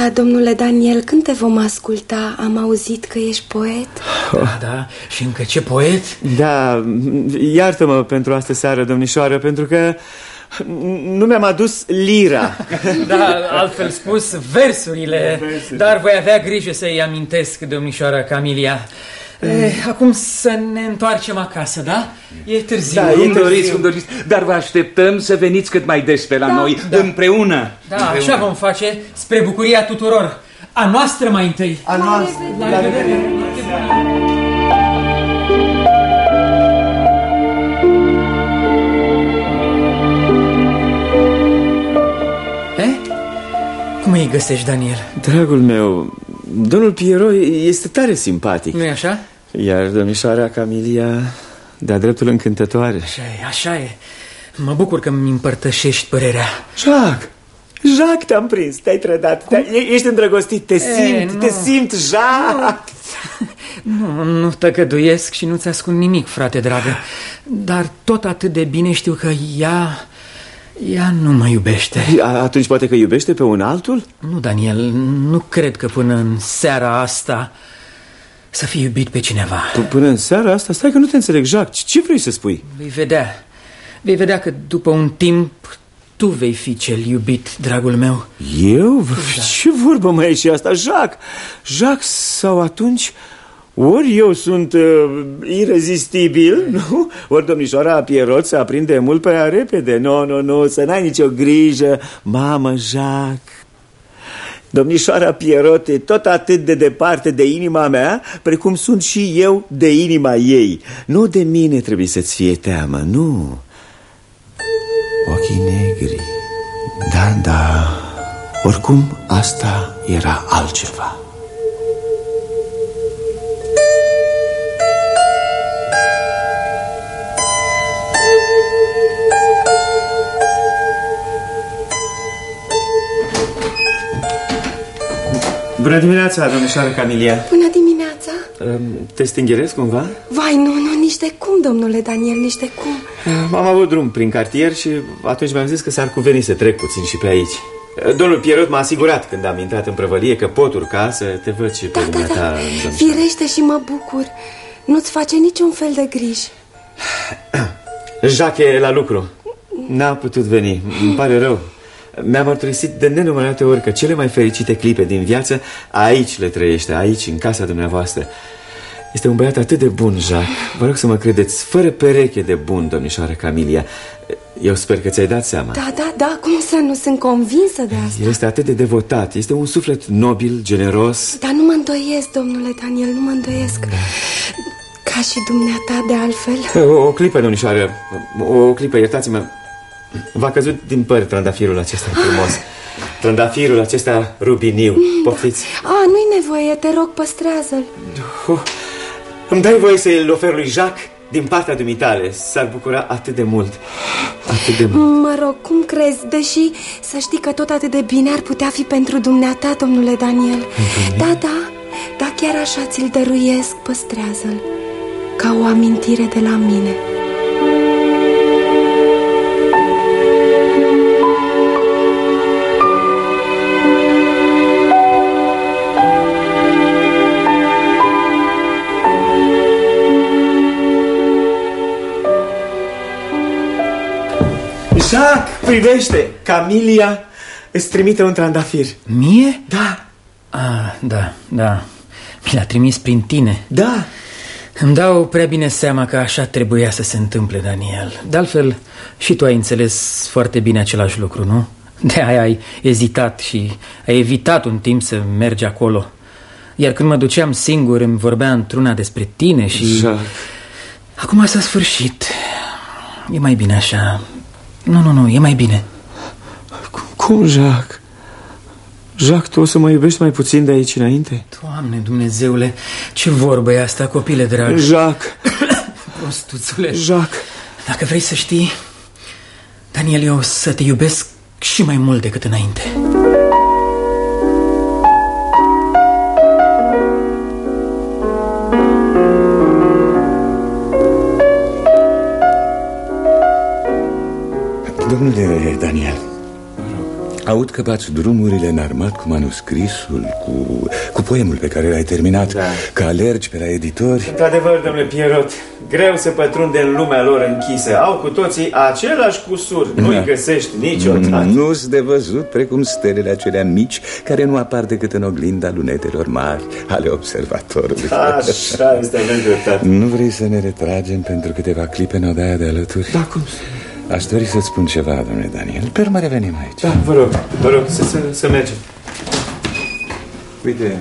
Dumneata, domnule Daniel, când te vom asculta, am auzit că ești poet? Da, da, și încă ce poet? Da, iartă-mă pentru astă seară, domnișoară, pentru că nu mi-am adus lira. Da, altfel spus, versurile. Dar voi avea grijă să-i amintesc, domnișoara Camilia. Eh, acum să ne întoarcem acasă, da? E târziu. Da, cum doriți, cum doriți, dar vă așteptăm să veniți cât mai des pe la Da. noi, Da. împreună. Da, așa vom face, spre bucuria tuturor. A noastră mai întâi. A noastră. La revedere. Eh? Cum îi găsești, Daniel? Dragul meu, domnul Piero este tare simpatic. nu e așa? Iar domnișoara Camilia de-a dreptul încântătoare. Așa e, așa e. Mă bucur că mi împărtășești părerea. Jacques! Jacques, te-am prins, te-ai trădat, te ești îndrăgostit, te simt, nu. te simt, Jacques! Nu, nu tăgăduiesc și nu-ți ascund nimic, frate dragă. Dar tot atât de bine știu că ea... Ea nu mă iubește. A- Atunci poate că iubește pe un altul? Nu, Daniel, nu cred că până în seara asta să fi iubit pe cineva. P- Până în seara asta? Stai că nu te înțeleg, Jacques, ce vrei să spui? Vei vedea. Vei vedea că după un timp tu vei fi cel iubit, dragul meu. Eu? Ce vorbă mai e și asta? Jacques! Jacques sau atunci... Ori eu sunt uh, irezistibil, [laughs] nu? Ori domnișoara Pierrot se aprinde mult prea repede. Nu, nu, nu, să n-ai nicio grijă. Mamă, Jacques, domnișoara Pierrot e tot atât de departe de inima mea, precum sunt și eu de inima ei. Nu de mine trebuie să-ți fie teamă, nu. Ochii negri. Da, da. Oricum, asta era altceva. Bună dimineața, domnișoară Camilia. Bună dimineața! Te stingherezi cumva? Vai, nu, nu, nici de cum, domnule Daniel, nici de cum. Am avut drum prin cartier și atunci mi-am zis că s-ar cuveni să trec puțin și pe aici. Domnul Pierrot m-a asigurat când am intrat în prăvălie că pot urca să te văd și pe dumneata. domnișoară. Firește și mă bucur. Nu-ți face niciun fel de griji. [clears throat] Jacques e la lucru. N-a putut veni. Îmi pare rău. Mi-a mărturisit de nenumărate ori că cele mai fericite clipe din viață aici le trăiește, aici, în casa dumneavoastră. Este un băiat atât de bun, Jacques. Vă rog să mă credeți, fără pereche de bun, domnișoară Camilia. Eu sper că ți-ai dat seama. Da, da, da, cum să nu sunt convinsă de asta? El este atât de devotat, este un suflet nobil, generos. Dar nu mă îndoiesc, domnule Daniel, nu mă îndoiesc. Ca și dumneata, de altfel. O, o clipă, domnișoară, o clipă, iertați-mă. V-a căzut din păr trandafirul acesta frumos. trandafirul acesta rubiniu. Poftiți. A, nu-i nevoie, te rog, păstrează-l. Uh, îmi dai voie să-l ofer lui Jacques din partea dumitale. S-ar bucura atât de mult. Atât de mult. Mă rog, cum crezi? Deși să știi că tot atât de bine ar putea fi pentru dumneata, domnule Daniel. Da, da, da, chiar așa ți-l dăruiesc, păstrează-l. Ca o amintire de la mine. Jacques, privește! Camilia îți trimite un trandafir. Mie? Da. Ah, da, da. Mi l-a trimis prin tine. Da. Îmi dau prea bine seama că așa trebuia să se întâmple, Daniel. De altfel, și tu ai înțeles foarte bine același lucru, nu? De aia ai ezitat și ai evitat un timp să mergi acolo. Iar când mă duceam singur, îmi vorbea într-una despre tine și... Jacques. Acum s-a sfârșit. E mai bine așa. Nu, nu, nu, e mai bine. Cum, Jacques? Jacques, tu o să mă iubești mai puțin de aici înainte? Doamne Dumnezeule, ce vorbă e asta, copile dragi? Jacques. [coughs] Prostuțule. Jacques. Dacă vrei să știi, Daniel, eu o să te iubesc și mai mult decât înainte. Domnule Daniel, aud că bați drumurile înarmat cu manuscrisul, cu, cu poemul pe care l-ai terminat, da. că alergi pe la editori. Într-adevăr, domnule Pierrot, greu să pătrunde în lumea lor închisă. Au cu toții același cusur, nu-i Da. găsești niciodată. Nu-s de văzut precum stelele acelea mici care nu apar decât în oglinda lunetelor mari ale observatorului. Așa este, aveți dreptate. Nu vrei să ne retragem pentru câteva clipe în odaia de alături? Da, cum Aș dori să-ți spun ceva, domnule Daniel. Pe urmă revenim aici. Da, vă rog, vă rog să, să, să mergem. Uite,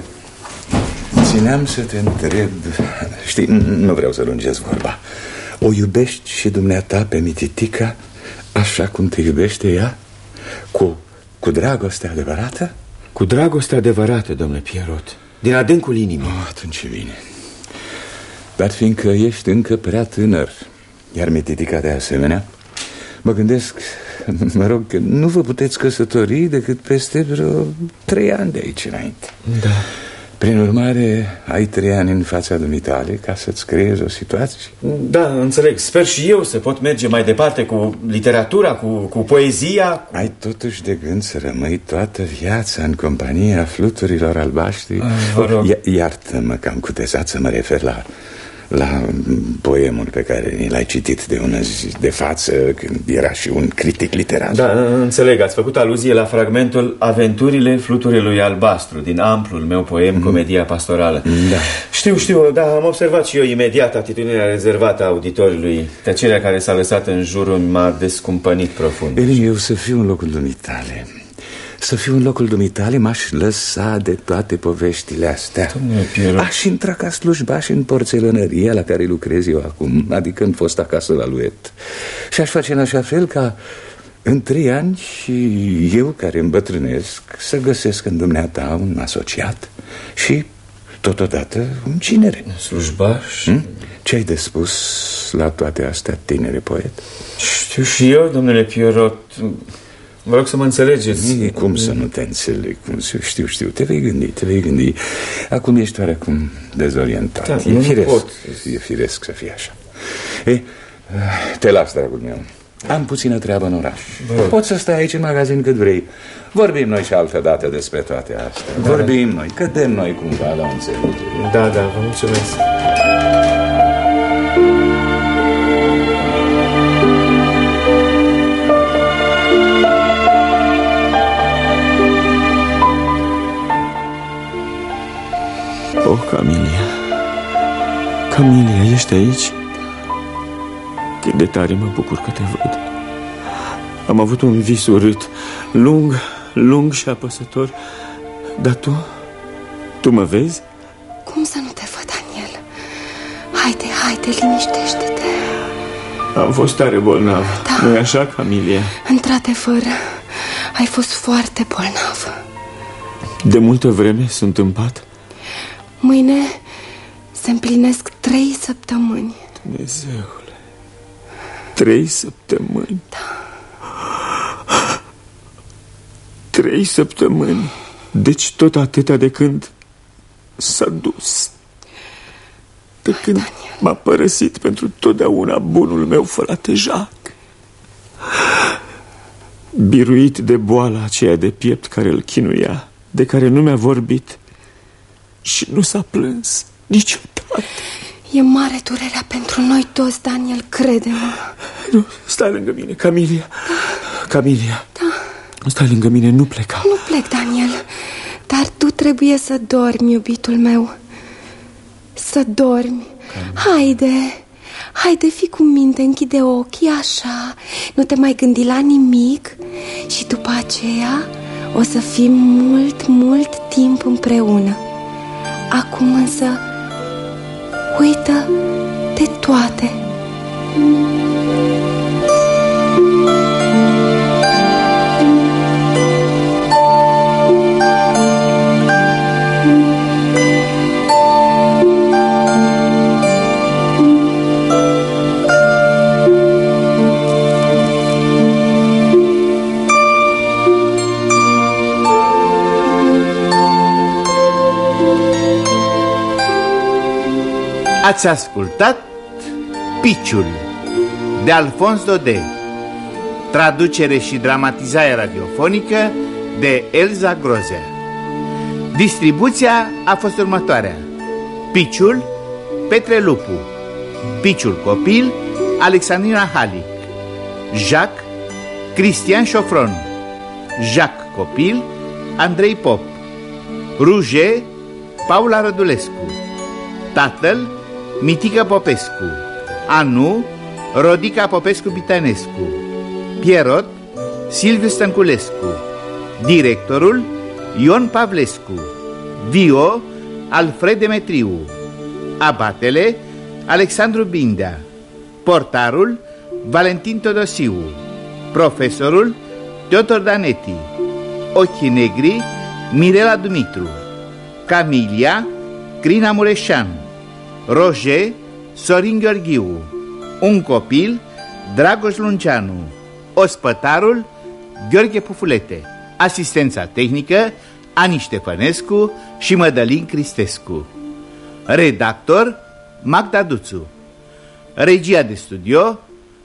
țineam să te întreb... Știi, n- nu vreau să lungesc vorba. O iubești și dumneata pe Mititica așa cum te iubește ea? Cu, cu dragoste adevărată? Cu dragoste adevărată, domnule Pierrot Din adâncul inimii oh, Atunci e bine Dar fiindcă ești încă prea tânăr Iar Mititica de asemenea Mă gândesc, mă rog, că nu vă puteți căsători decât peste vreo trei ani de aici înainte Da Prin urmare, ai trei ani în fața dumitale ca să-ți creezi o situație Da, înțeleg. Sper și eu să pot merge mai departe cu literatura, cu, cu poezia. Ai totuși de gând să rămâi toată viața în compania fluturilor albaștri? vă rog. Ia- Iartă-mă că am cutezat să mă refer la, la poemul pe care ni l-ai citit de una zi de față când era și un critic literar. Da, înțeleg. Ați făcut aluzie la fragmentul Aventurile fluturilui albastru din amplul meu poem Comedia pastorală. Da. Știu, știu, da, am observat și eu imediat atitudinea rezervată a auditoriului. Tăcerea care s-a lăsat în jurul m-a descumpănit profund. Elin, eu să fiu în locul dumitale. Să fiu în locul dumitale, m-aș lăsa de toate poveștile astea. Domnule Pierrot. Aș intra ca slujbaș în porțelănăria la care lucrez eu acum, adică în fost acasă la Luet. Și aș face în așa fel ca în trei ani și eu care îmbătrânesc să găsesc în dumneata un asociat și totodată un cinere. Slujbaș? Hm? Ce ai de spus la toate astea, tinere poet? Știu și eu, domnule Pierrot. Vă rog să mă înțelegeți. Ei, Cum să nu te înțeleg? Cum să știu, știu, te vei gândi, te vei gândi. Acum ești oarecum dezorientat. Da, e nu firesc, pot. e firesc să fie așa. Ei, te las, dragul meu. Am puțină treabă în oraș. Poți să stai aici în magazin cât vrei. Vorbim noi și altă dată despre toate astea. Da. Vorbim noi, cădem noi cumva la o înțelegere. Da, da, vă mulțumesc. Oh, Camilia Camilia, ești aici? Cât de tare mă bucur că te văd Am avut un vis urât Lung, lung și apăsător Dar tu, tu mă vezi? Cum să nu te văd, Daniel? Haide, haide, liniștește-te Am fost tare bolnav Da. nu așa, Camilia? Într-adevăr, Ai fost foarte bolnav De multă vreme sunt în pat? Mâine se împlinesc trei săptămâni. Dumnezeule Trei săptămâni? Da. Trei săptămâni? Deci tot atâtea de când s-a dus? De când m-a părăsit pentru totdeauna bunul meu frate Jacques? Biruit de boala aceea de piept care îl chinuia De care nu mi-a vorbit Și nu s-a plâns niciodată. E mare durerea pentru noi toți, Daniel, crede-mă. Nu, stai lângă mine, Camilia. Da. Camilia. Da. Stai lângă mine, nu pleca Nu plec, Daniel Dar tu trebuie să dormi, iubitul meu. Să dormi. Haide Haide, fi cu minte, închide ochii așa. Nu te mai gândi la nimic. Și după aceea O să fim mult, mult timp împreună Acum însă Uită de toate Ați ascultat Piciul de Alfons Dode. Traducere și dramatizare radiofonică de Elza Grozea Distribuția a fost următoarea. Piciul Petre Lupu. Piciul Copil Alexandrina Halic. Jacques Cristian Șofron. Jacques Copil Andrei Pop. Ruge Paula Rădulescu. Tatăl Mitică Popescu Anu Rodica Popescu Bitănescu Pierot Silviu Stănculescu Directorul Ion Pavlescu Dio Alfred Demetriu Abatele Alexandru Bindea Portarul Valentin Todosiu Profesorul Teotor Daneti Ochii Negri Mirela Dumitru Camilia Crina Mureșan Roger Sorin Gheorghiu Un copil Dragoș Lunceanu. Ospătarul Gheorghe Pufulete. Asistența tehnică Ani Ștefănescu și Mădălin Cristescu. Redactor Magda Duțu. Regia de studio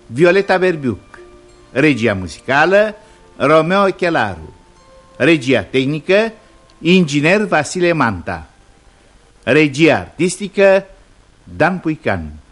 Violeta Berbiuc Regia muzicală Romeo Chelaru. Regia tehnică Inginer Vasile Manta. Regia artistică Dan Puikan